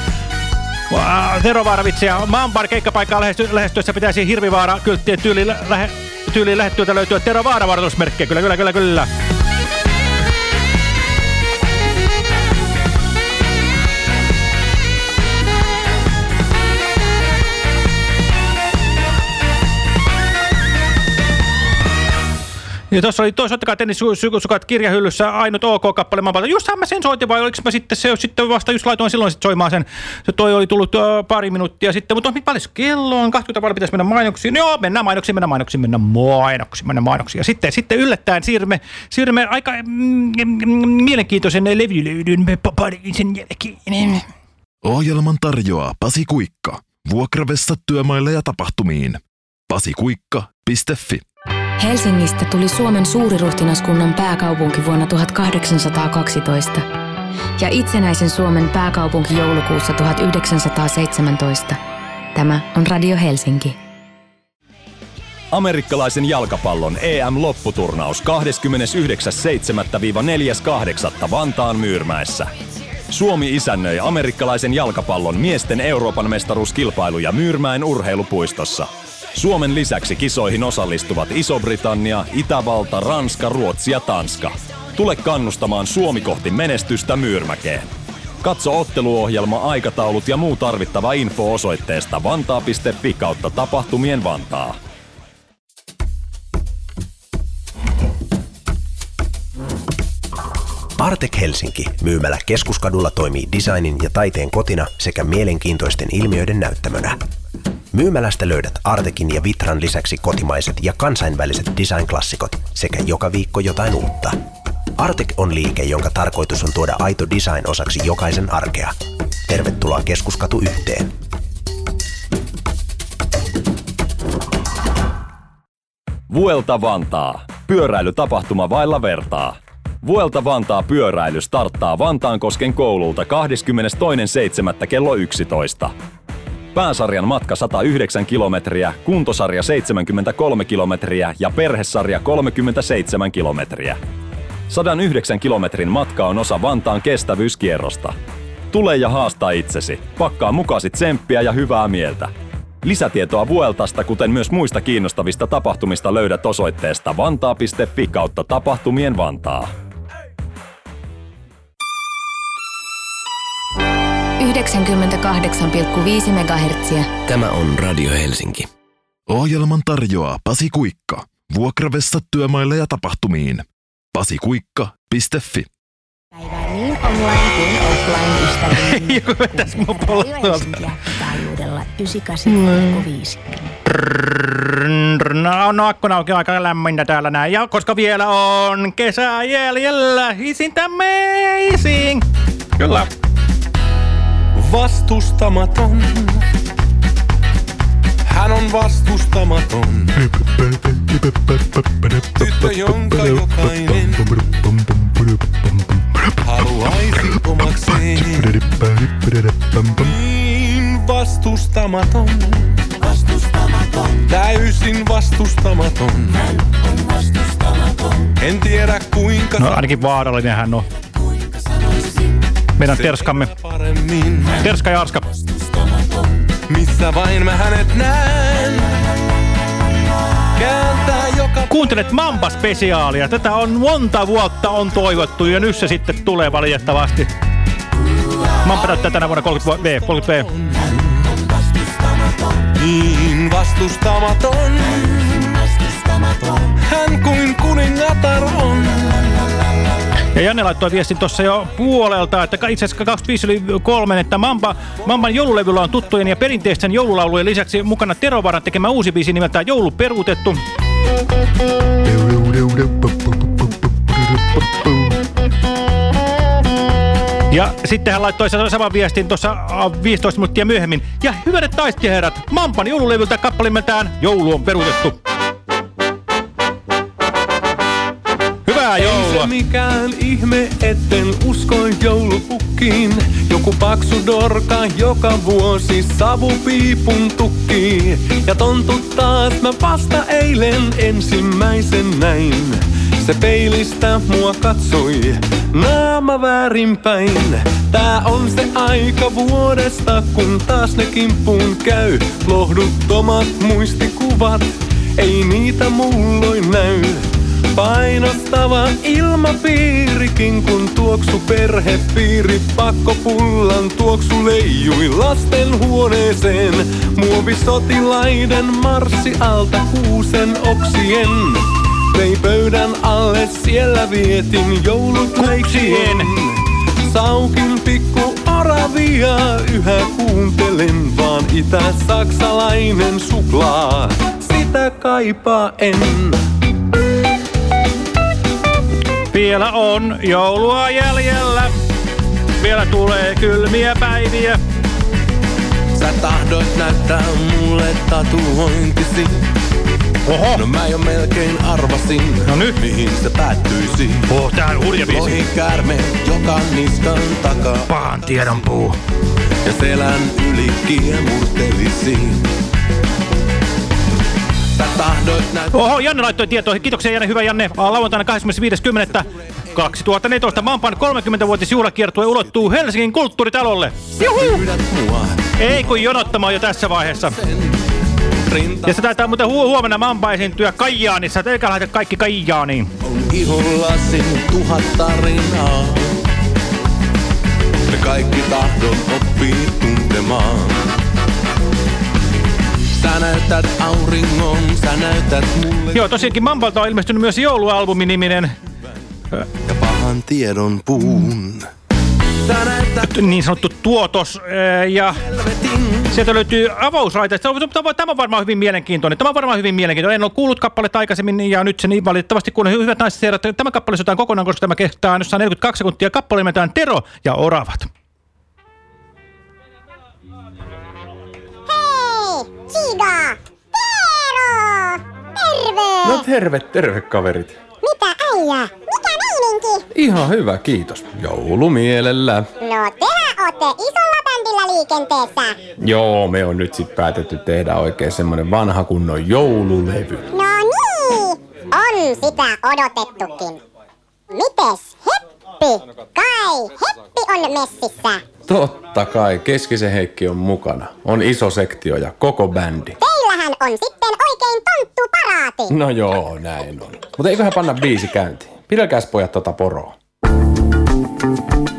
Tero Vaaravitsi ja Mambar keikkapaikkaa lähesty, lähestyessä pitäisi Hirvivaara kylttien tyyliin, lähe, tyyliin lähettyöltä löytyä Tero. Kyllä, kyllä, kyllä, kyllä. Ja tuossa oli toisaalta tennissukat kirjahyllyssä ainut OK-kappale. Mä justhan mä sen soitin vai oliko mä sitten se sitten vasta just laitoin silloin sit soimaan sen. Se toi oli tullut uh, pari minuuttia sitten, mutta mitä paljon kello on? 20 paljon pitäisi mennä mainoksiin. Joo, mennään mainoksiin, mennään mainoksiin, mennään mainoksiin, mennään mainoksiin. Ja sitten, sitten yllättäen siirrymme, siirrymme aika mm, mm, mielenkiintoisen levylöydyn parin sen jälkeen. Ohjelman tarjoaa Pasi Kuikka. Vuokravessa työmaille ja tapahtumiin. pasikuikka.fi Helsingistä tuli Suomen suuriruhtinaskunnan pääkaupunki vuonna 1812 ja itsenäisen Suomen pääkaupunki joulukuussa 1917. Tämä on Radio Helsinki. Amerikkalaisen jalkapallon EM-lopputurnaus 29.7.–4.8. Vantaan Myyrmäessä. Suomi isännöi amerikkalaisen jalkapallon miesten Euroopan mestaruuskilpailuja Myyrmäen urheilupuistossa. Suomen lisäksi kisoihin osallistuvat Iso-Britannia, Itävalta, Ranska, Ruotsi ja Tanska. Tule kannustamaan Suomi kohti menestystä Myyrmäkeen. Katso otteluohjelma, aikataulut ja muu tarvittava info osoitteesta vantaa.fi kautta tapahtumien Vantaa. Artek Helsinki myymälä keskuskadulla toimii designin ja taiteen kotina sekä mielenkiintoisten ilmiöiden näyttämönä. Myymälästä löydät Artekin ja Vitran lisäksi kotimaiset ja kansainväliset design-klassikot sekä joka viikko jotain uutta. Artek on liike, jonka tarkoitus on tuoda aito design osaksi jokaisen arkea. Tervetuloa Keskuskatu yhteen. Vuelta Vantaa. Pyöräilytapahtuma vailla vertaa. Vuelta Vantaa pyöräily starttaa Vantaankosken koululta 22.7. kello 11. Pääsarjan matka 109 kilometriä, kuntosarja 73 kilometriä ja perhesarja 37 kilometriä. 109 kilometrin matka on osa Vantaan kestävyyskierrosta. Tule ja haasta itsesi. Pakkaa mukasi tsemppiä ja hyvää mieltä. Lisätietoa Vueltasta, kuten myös muista kiinnostavista tapahtumista löydät osoitteesta vantaa.fi kautta tapahtumien Vantaa. 98,5 MHz. Tämä on Radio Helsinki. Ohjelman tarjoaa Pasi Kuikka. Vuokravessa työmaille ja tapahtumiin. pasikuikka.fi Niin online kuin offline ystäville. [laughs] Joku vetäis mun polttoa. Taajuudella 98,5. No, no akkuna onkin aika lämmintä täällä näin. Ja koska vielä on kesä jäljellä, isn't amazing. Kyllä. Vastustamaton. Hän on vastustamaton. Tyttö, jonka jokainen haluaisi omakseen. Niin vastustamaton. Vastustamaton. Täysin vastustamaton. Hän on vastustamaton. En tiedä kuinka No ainakin vaarallinen hän on. Meidän terskamme. Terska ja Arska. Missä vain mä hänet näen. Kuuntelet Mamba-spesiaalia. Tätä on monta vuotta on toivottu ja nyt se sitten tulee valitettavasti. Mamba täyttää tänä vuonna 30 V. 30 V. niin vastustamaton. Hän kuin kuningatar on. Ja Janne laittoi viestin tuossa jo puolelta, että itse asiassa 25 yli kolmen, että Mamba, Mamban joululevyllä on tuttujen ja perinteisten joululaulujen lisäksi mukana Tero Varan tekemä uusi biisi nimeltään Joulu peruutettu. Ja sitten hän laittoi saman viestin tuossa 15 minuuttia myöhemmin. Ja hyvät taistiherrat, Mampan joululevyltä kappale nimeltään Joulu on peruutettu. Hyvää joulua! Se mikään ihme, etten usko joulupukkiin. Joku paksu dorka joka vuosi savupiipun tukkii. Ja tontut taas mä vasta eilen ensimmäisen näin. Se peilistä mua katsoi, naama väärinpäin. Tää on se aika vuodesta, kun taas ne kimppuun käy. Lohduttomat muistikuvat, ei niitä muulloin näy. Painostava ilmapiirikin, kun tuoksu perhepiiri pakkopullan tuoksu leijui lasten huoneeseen. Muovisotilaiden marssi alta kuusen oksien. Vei pöydän alle, siellä vietin joulukuksien. Saukin pikku oravia, yhä kuuntelen vaan itä-saksalainen suklaa. Sitä kaipaa en. Vielä on joulua jäljellä. Vielä tulee kylmiä päiviä. Sä tahdoit näyttää mulle tatuointisi. Oho. No mä jo melkein arvasin, no nyt. mihin se päättyisi. Oh, tää on hurja biisi. Lohikäärme, joka niskan takaa. Pahan tiedon puu. Ja selän yli kiemurtelisi. Tahdoit näyttää... Oho, Janne laittoi tietoihin. Kiitoksia Janne, hyvä Janne. Lauantaina 25.10. 2014 Mampan 30-vuotisjuhlakiertue ulottuu Helsingin kulttuuritalolle. Juhu! Ei kun jonottamaan jo tässä vaiheessa. Ja se taitaa muuten hu huomenna Mampa esiintyä Kajaanissa. Eikä laita kaikki Kajaaniin. Ihollasin tuhat tarinaa. Ne kaikki tahdon oppii tuntemaan. Sä näytät auringon, sä näytät mulle... Joo, tosiaankin Mampalta on ilmestynyt myös joulualbumi-niminen Ja pahan tiedon puun. Niin sanottu tuotos. Ja sieltä löytyy avausraita. Tämä on varmaan hyvin mielenkiintoinen. Tämä on varmaan hyvin mielenkiintoinen. En ole kuullut kappaletta aikaisemmin ja nyt se niin valitettavasti, kun hyvät naiset herrat, tämä kappale sotaan kokonaan, koska tämä kestää jossain 42 sekuntia. Kappale nimetään Tero ja Oravat. Chiga! Tero! Terve! No terve, terve kaverit. Mitä äijä? Mikä meininki? Ihan hyvä, kiitos. Joulumielellä. No tehän ootte isolla bändillä liikenteessä. Joo, me on nyt sit päätetty tehdä oikein semmonen vanha kunnon joululevy. No niin! On sitä odotettukin. Mites Heppi? Kai Heppi on messissä. Totta kai, Keskisen Heikki on mukana. On iso sektio ja koko bändi. Teillähän on sitten oikein tonttu paraati. No joo, näin on. Mutta eiköhän panna biisi käyntiin. Pidelkääs pojat tota poroa. Pertti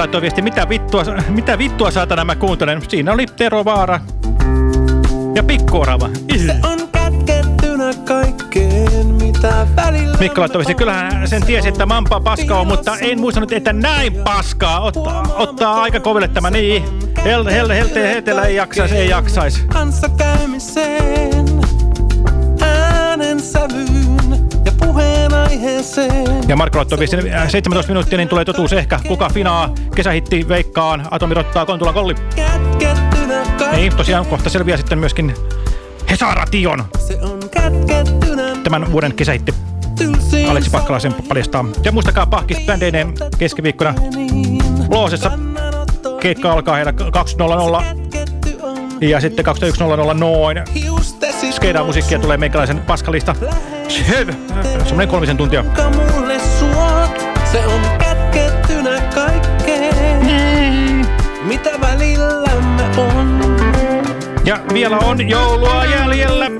laittoi viesti, mitä vittua, mitä vittua saatana mä kuuntelen. Siinä oli Tero Vaara ja Pikku Orava. Se on kätkettynä kaikkeen, mitä välillä... Mikko laittoi viesti, kyllähän sen tiesi, että Mampa paska on, mutta en muistanut, että näin paskaa. Ottaa, ottaa aika koville tämä, niin. Hel, hel, helte, hetellä ei jaksaisi, ei jaksaisi. Kanssa käymiseen, äänen Ja Marko laittoi viesti, 17 minuuttia, niin tulee totuus ehkä. Kuka finaa? Kesähitti Veikkaan, Atomi rottaa Kontulan kolli. Ei, tosiaan kohta selviää sitten myöskin Hesaration. Tämän vuoden kesähitti. Aleksi Pakkalaisen paljastaa. Ja muistakaa pahkis bändeineen keskiviikkona Loosessa. Keikka alkaa heillä 2.00. Ja sitten 21.00 noin. Skeidaan musiikkia tulee meikäläisen paskalista. Sev. Semmoinen kolmisen tuntia. mulle suot, se on kätkettynä kaikkeen. Mitä välillämme on? Ja vielä on joulua jäljellä.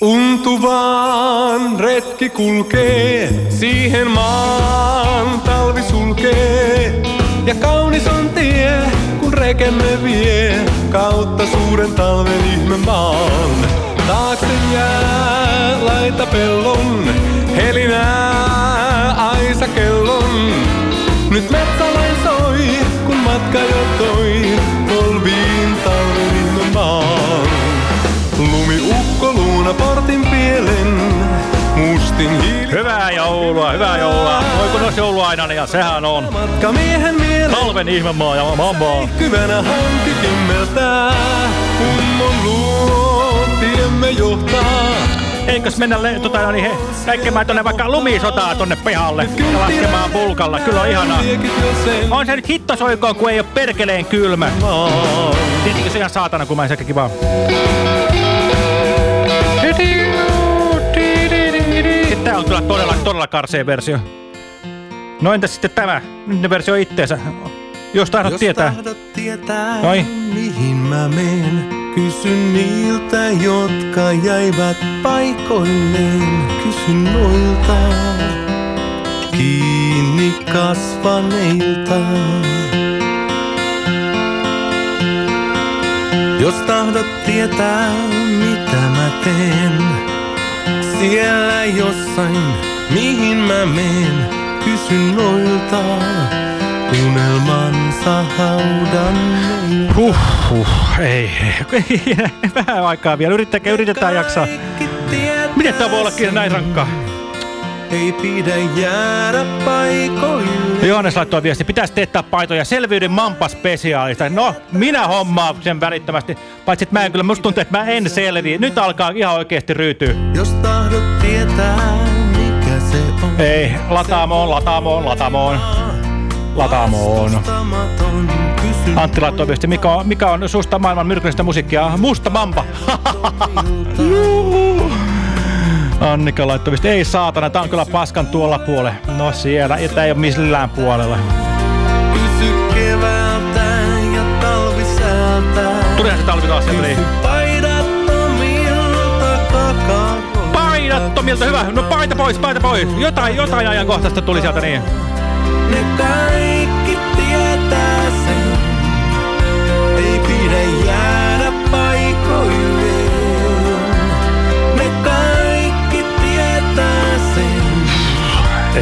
Untuvaan retki kulkee, siihen maan talvi sulkee. Ja kaunis on tie, rekemme vie kautta suuren talven ihme maan. Taakse jää laita pellon, helinää aisa kellon. Nyt metsälain soi, kun matka jo toi polviin talven joulua, hyvää joulua. Voiko nos joulua aina, ja sehän on. Talven ihmemaa ja mammaa. Kyvänä hanki kimmeltää, kummon luo tiemme johtaa. Eikös mennä le- tota, no niin, he, tonne vaikka lumisotaa tonne pihalle ja laskemaan pulkalla. Kyllä on ihanaa. On se nyt hittosoikoon, kun ei ole perkeleen kylmä. Tietenkin se ihan saatana, kun mä en sekä kivaa. On kyllä todella, todella karseen versio. No entäs sitten tämä? Nyt ne versio itteensä. Jos tahdot Jos tietää. tahdot tietää, Noi. mihin mä meen, kysyn niiltä, jotka jäivät paikoilleen. Kysyn noilta, kiinni kasvaneilta. Jos tahdot tietää, mitä mä teen, siellä jossain, mihin mä meen, kysyn noilta unelmansa haudanneilta. Huh, huh, ei, ei, vähän aikaa vielä. Yrittäkää, yritetään jaksaa. Miten tää voi ollakin näin rankkaa? Ei pidä jäädä paikoille. Johannes laittoi viesti, pitäisi teettää paitoja selvyyden mampa spesiaalista. No, minä hommaan sen välittömästi. Paitsi, että mä en kyllä, musta tuntuu, että mä en selviä. Nyt alkaa ihan oikeasti ryytyä. Jos tahdot tietää, mikä se on. Ei, lataamoon, lataamoon, lataamoon. Lataamoon. Antti laittoi viesti, mikä on, mikä on susta maailman myrkyllistä musiikkia? Musta mampa. [laughs] Juu. Annika laittoi viesti, ei saatana, tää on kyllä paskan tuolla puolella. No siellä, ja tää ei ole millään puolella. Kysy keväältä ja talvisäältä. Tulihan se talvi taas sieltä, Paidattomilta, hyvä. No paita pois, paita pois. Jotain, jotain ajankohtaista tuli sieltä niin. Ne kaikki tietää sen. Ei pidä jäädä paikoilleen. Ne kaikki tietää sen.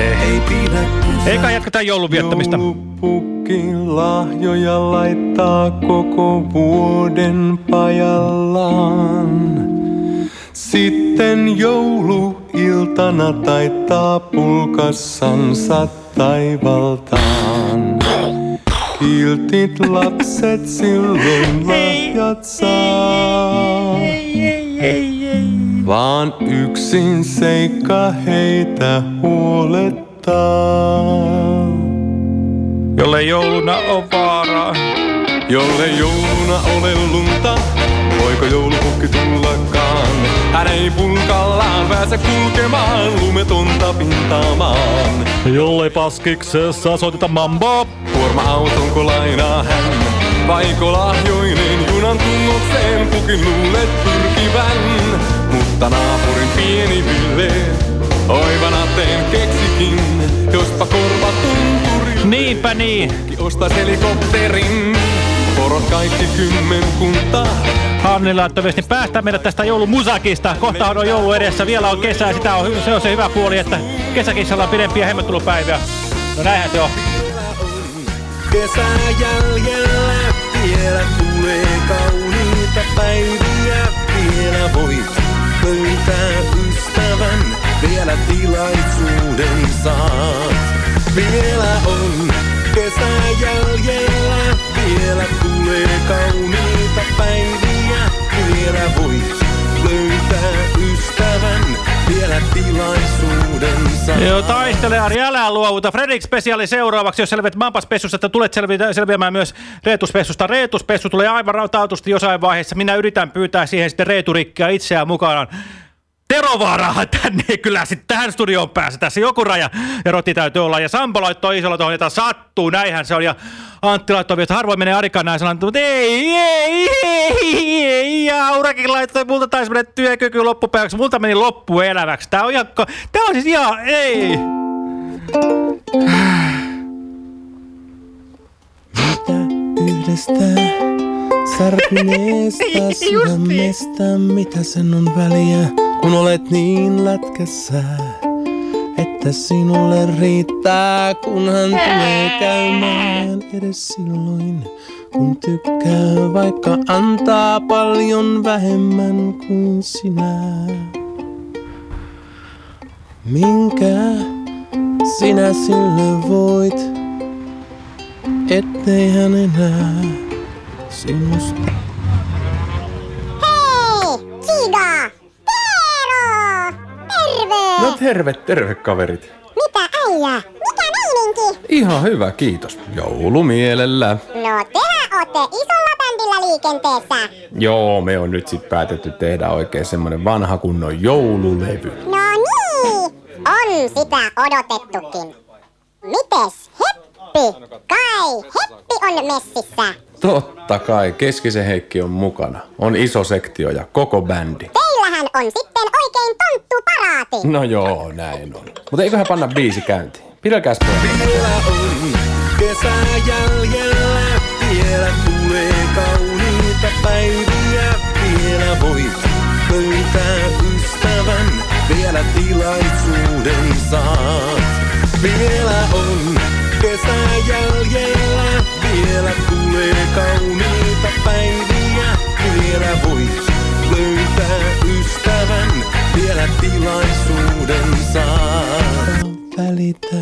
Ei pidä Eikä jatketa joulun viettämistä. Joulupukki lahjoja laittaa koko vuoden pajallaan. Sitten jouluiltana taittaa pulkassansa taivaltaan. Kiltit lapset silloin lahjat saa. Vaan yksin seikka heitä huolettaa. Jolle jouluna on vaaraa. Jolle jouluna ole lunta, voiko joulupukki tullakaan? Hän ei pulkallaan pääse kulkemaan lumetonta pintaamaan. Jollei paskiksessa soiteta mambo. Kuorma-autonko lainaa hän, vaiko lahjoinen junan tungokseen pukin luulet pyrkivän. Mutta naapurin pieni Ville oivan ateen keksikin, jospa korva tunturi. Niinpä niin. Ostais helikopterin, porot kaikki kymmenkunta. Hanni laittoi viesti, päästään meidät tästä joulumusakista. Kohta on joulu edessä, vielä on kesä. Sitä on, se on se hyvä puoli, että kesäkissalla on pidempiä hemmottelupäiviä. No näinhän se on. Kesää jäljellä vielä tulee kauniita päiviä. Vielä voit löytää ystävän, vielä tilaisuuden saat. Vielä on kauniita päiviä vielä voit löytää ystävän vielä tilaisuuden Joo, taistele Ari, älä luovuta. Fredrik Speciali seuraavaksi, jos selviät mampaspessusta, että tulet selvi selviämään myös Reetuspessusta. Reetuspessu tulee aivan rautautusti jossain vaiheessa. Minä yritän pyytää siihen sitten reeturikkiä itseään mukanaan. Tero Vaarahan tänne ei kyllä sitten tähän studioon pääse. Tässä joku raja ja roti täytyy olla. Ja Sampo laittoi isolla tuohon, jota sattuu. Näinhän se on. Ja Antti laittoi, että harvoin menee Arikan näin sanonut, mutta ei, ei, ei, ei. Ja Aurakin laittoi, multa taisi mennä työkyky loppupäiväksi. Multa meni loppuelämäksi. Tää on, jakko, tää on siis ihan, ei. Yhdestä särkyneestä [laughs] sydämestä, mitä sen on väliä, kun olet niin lätkässä, että sinulle riittää, kunhan tulee käymään edes silloin, kun tykkää, vaikka antaa paljon vähemmän kuin sinä. Minkä sinä sille voit, ettei hän enää sinusta. Hei! Kiga! Terve! No terve, terve kaverit. Mitä äijä? Mikä meininki? Ihan hyvä, kiitos. Joulumielellä. No tehän ootte isolla bändillä liikenteessä. Joo, me on nyt sit päätetty tehdä oikein semmonen vanha kunnon joululevy. No niin! On sitä odotettukin. Mites Heppi? Kai Heppi on messissä. Totta kai, Keskisen Heikki on mukana. On iso sektio ja koko bändi. Teillähän on sitten tonttu paraati. No joo, näin on. Mutta eiköhän panna biisi käyntiin. Pidäkääs pojat. Vielä on kesä jäljellä, vielä tulee kauniita päiviä. Vielä voit löytää ystävän, vielä tilaisuuden saat. Vielä on kesä jäljellä, vielä tulee kauniita päiviä. Vielä voit löytää ystävän, vielä tilaisuuden saat. Välitä.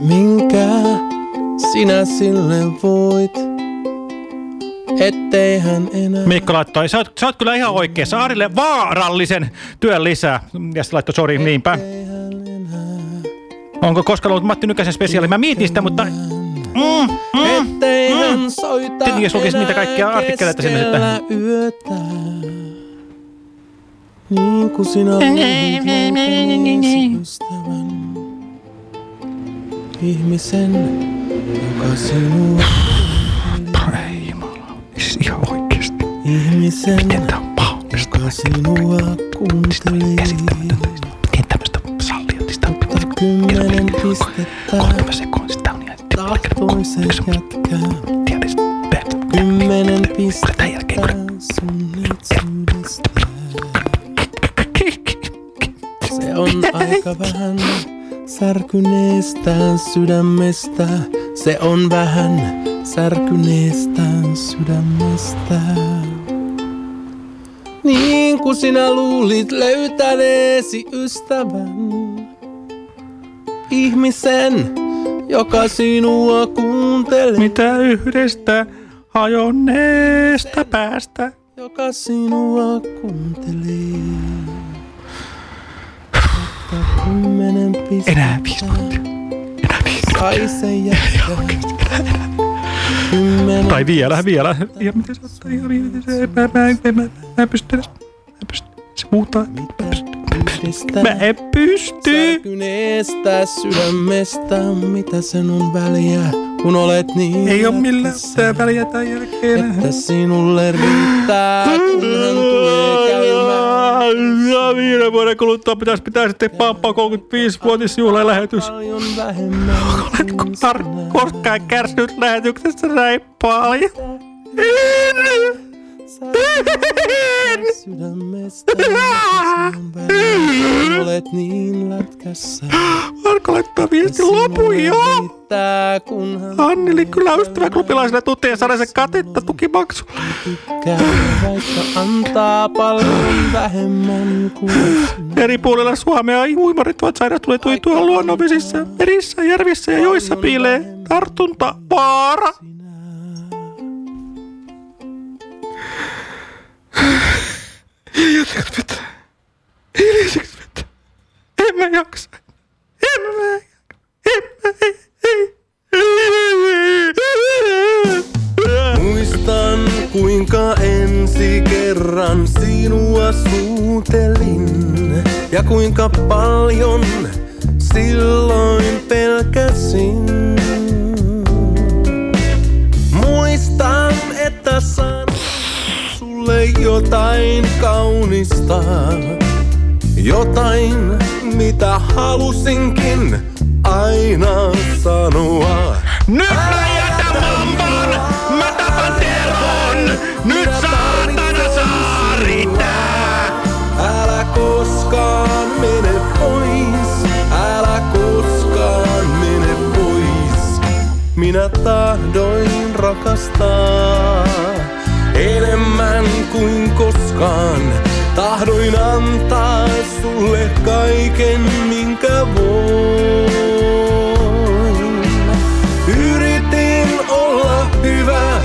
Minkä sinä sille voit, ettei hän enää... Mikko laittoi, sä oot, sä oot kyllä ihan oikeassa. Arille vaarallisen työn lisää. Ja sitten laittoi, sori, niinpä. Onko koskaan ollut Matti Nykäsen spesiaali? Mä mietin sitä, mutta... Mm, mm, Ettei hän soita Tietenkin jos lukisi niitä kaikkia artikkeleita sinne sitten. yötä. Niin kuin sinä ystävän. Ihmisen, joka sinua... Ei jumala, ihan oikeesti. Ihmisen, joka sinua kuunteli. Miten tämmöistä salliotista? Kymmenen pistettä. 30 sekuntia on ihan Tahtoisen jätkää. Kymmenen pistettä sun itsyydestä. Se on aika vähän särkyneestä sydämestä. Se on vähän särkyneestä sydämestä. Niin kuin sinä luulit löytäneesi ystävän. Ihmisen, joka sinua kuuntelee. Mitä yhdestä hajonneesta päästä? Joka sinua kuuntelee. Kymmenen pistettä. Enää viisi minuuttia. Enää viisi Sai se jättää. Tai vielä, vielä. Ja miten se ottaa ihan vielä? Se- Mä, mä, mä, mä, mä en pysty edes. Mä en pysty. Se muuttaa. Mä en pysty. Mä en pysty. Särkyneestä sydämestä, mitä sen on väliä, kun olet niin Ei oo millään mitään väliä tämän jälkeen. Että sinulle riittää, kun hän tulee käymään. Ja viiden vuoden kuluttua pitäisi pitää sitten Pamppa 35-vuotisjuhlalähetys. Paljon vähemmän Oletko tar- koskaan kärsinyt lähetyksestä näin paljon? Sydämestä, olet niin lätkässä. Alko laittaa viesti lopun jo. Anneli kyllä ystäväklubilaisena tutteen saada se katetta tukimaksu. vaikka antaa paljon vähemmän kuin. Eri puolilla Suomea uimarit ovat sairastuneet tuolla luonnonvesissä, merissä, järvissä ja joissa piilee tartunta vaara. Hiljaiseksi vetää. Hiljaiseksi vetää. En mä jaksa. En mä. Muistan kuinka ensi kerran sinua suutelin ja kuinka paljon silloin pelkäsin. Muistan, että sanon sulle jotain kaunista, jotain mitä halusinkin aina sanoa. Nyt mä jätän mamban! Mä tapan terhon! Nyt saatana saa riittää! Älä koskaan mene pois, älä koskaan mene pois. Minä tahdoin rakastaa koskaan. Tahdoin antaa sulle kaiken, minkä voin. Yritin olla hyvä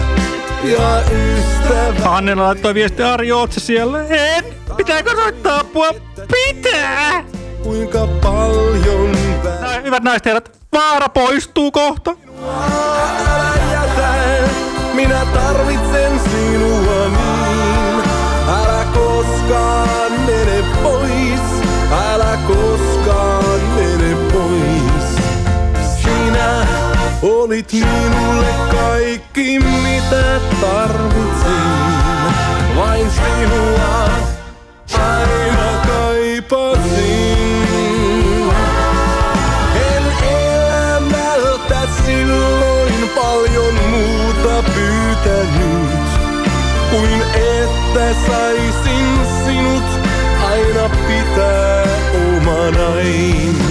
ja ystävä. Annela laittoi viesti Ari, oot siellä? En! Pitääkö soittaa apua? Pitää! Kuinka paljon Näin, hyvät naiset herrat, vaara poistuu kohta. älä jätä, minä tarvitsen olit minulle kaikki mitä tarvitsin. Vain sinua aina kaipasin. En elämältä silloin paljon muuta pyytänyt, kuin että saisin sinut aina pitää omanain.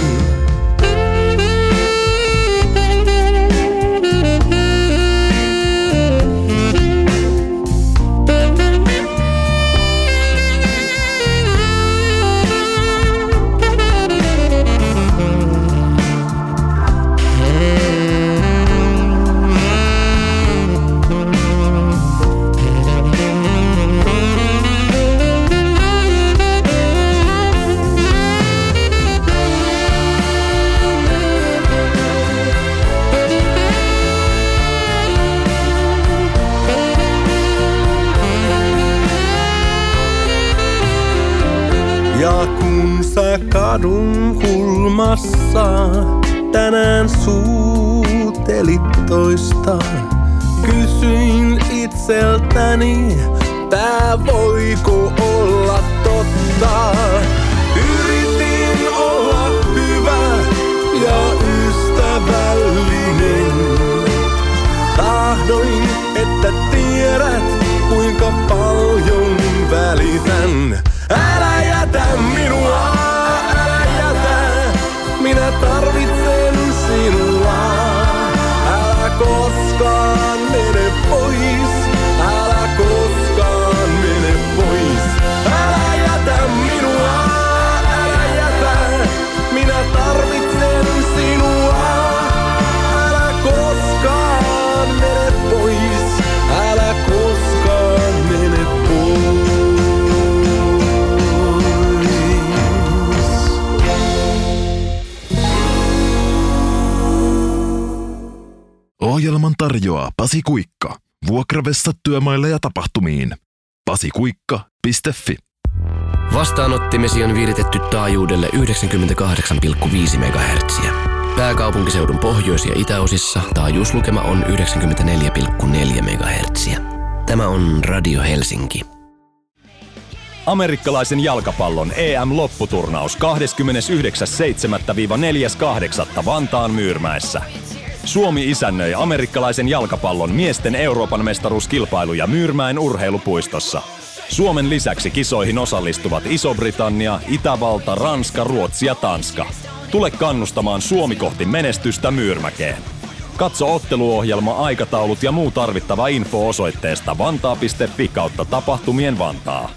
money. Pasi Kuikka. Vuokravessa työmaille ja tapahtumiin. pasikuikka.fi Vastaanottimesi on viritetty taajuudelle 98,5 MHz. Pääkaupunkiseudun pohjois- ja itäosissa taajuuslukema on 94,4 MHz. Tämä on Radio Helsinki. Amerikkalaisen jalkapallon EM-lopputurnaus 29.7.-4.8. Vantaan Myyrmäessä. Suomi isännöi amerikkalaisen jalkapallon miesten Euroopan mestaruuskilpailuja Myyrmäen urheilupuistossa. Suomen lisäksi kisoihin osallistuvat Iso-Britannia, Itävalta, Ranska, Ruotsi ja Tanska. Tule kannustamaan Suomi kohti menestystä Myyrmäkeen. Katso otteluohjelma, aikataulut ja muu tarvittava info osoitteesta vantaa.fi kautta tapahtumien Vantaa.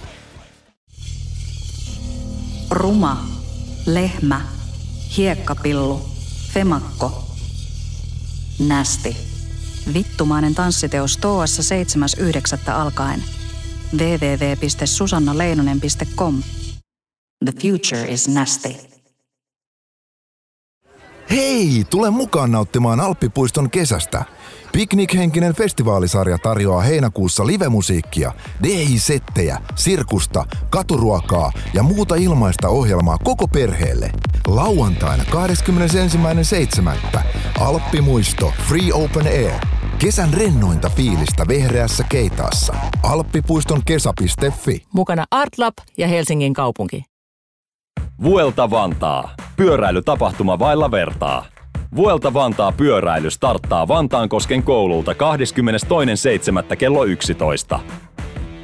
Ruma, lehmä, hiekkapillu, femakko, Nästi. Vittumainen tanssiteos Toassa 7.9. alkaen. www.susannaleinonen.com. The future is nasty. Hei, tule mukaan nauttimaan Alppipuiston kesästä. Piknikhenkinen festivaalisarja tarjoaa heinäkuussa livemusiikkia, DJ-settejä, sirkusta, katuruokaa ja muuta ilmaista ohjelmaa koko perheelle. Lauantaina 21.7. Alppimuisto Free Open Air. Kesän rennointa fiilistä vehreässä keitaassa. Alppipuiston kesä.fi. Mukana Artlab ja Helsingin kaupunki. Vuelta Vantaa. Pyöräilytapahtuma vailla vertaa. Vuelta Vantaa pyöräily starttaa Vantaankosken koululta 22.7. kello 11.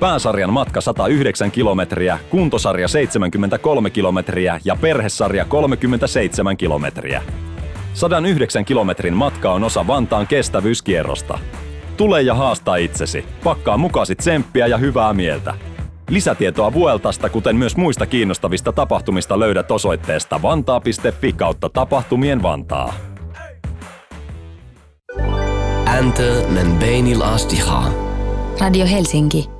Pääsarjan matka 109 kilometriä, kuntosarja 73 kilometriä ja perhesarja 37 kilometriä. 109 kilometrin matka on osa Vantaan kestävyyskierrosta. Tule ja haasta itsesi. Pakkaa mukasi tsemppiä ja hyvää mieltä. Lisätietoa Vueltasta, kuten myös muista kiinnostavista tapahtumista löydät osoitteesta vantaa.fi kautta tapahtumien Vantaa. أنت من بين الأصدقاء Radio Helsinki.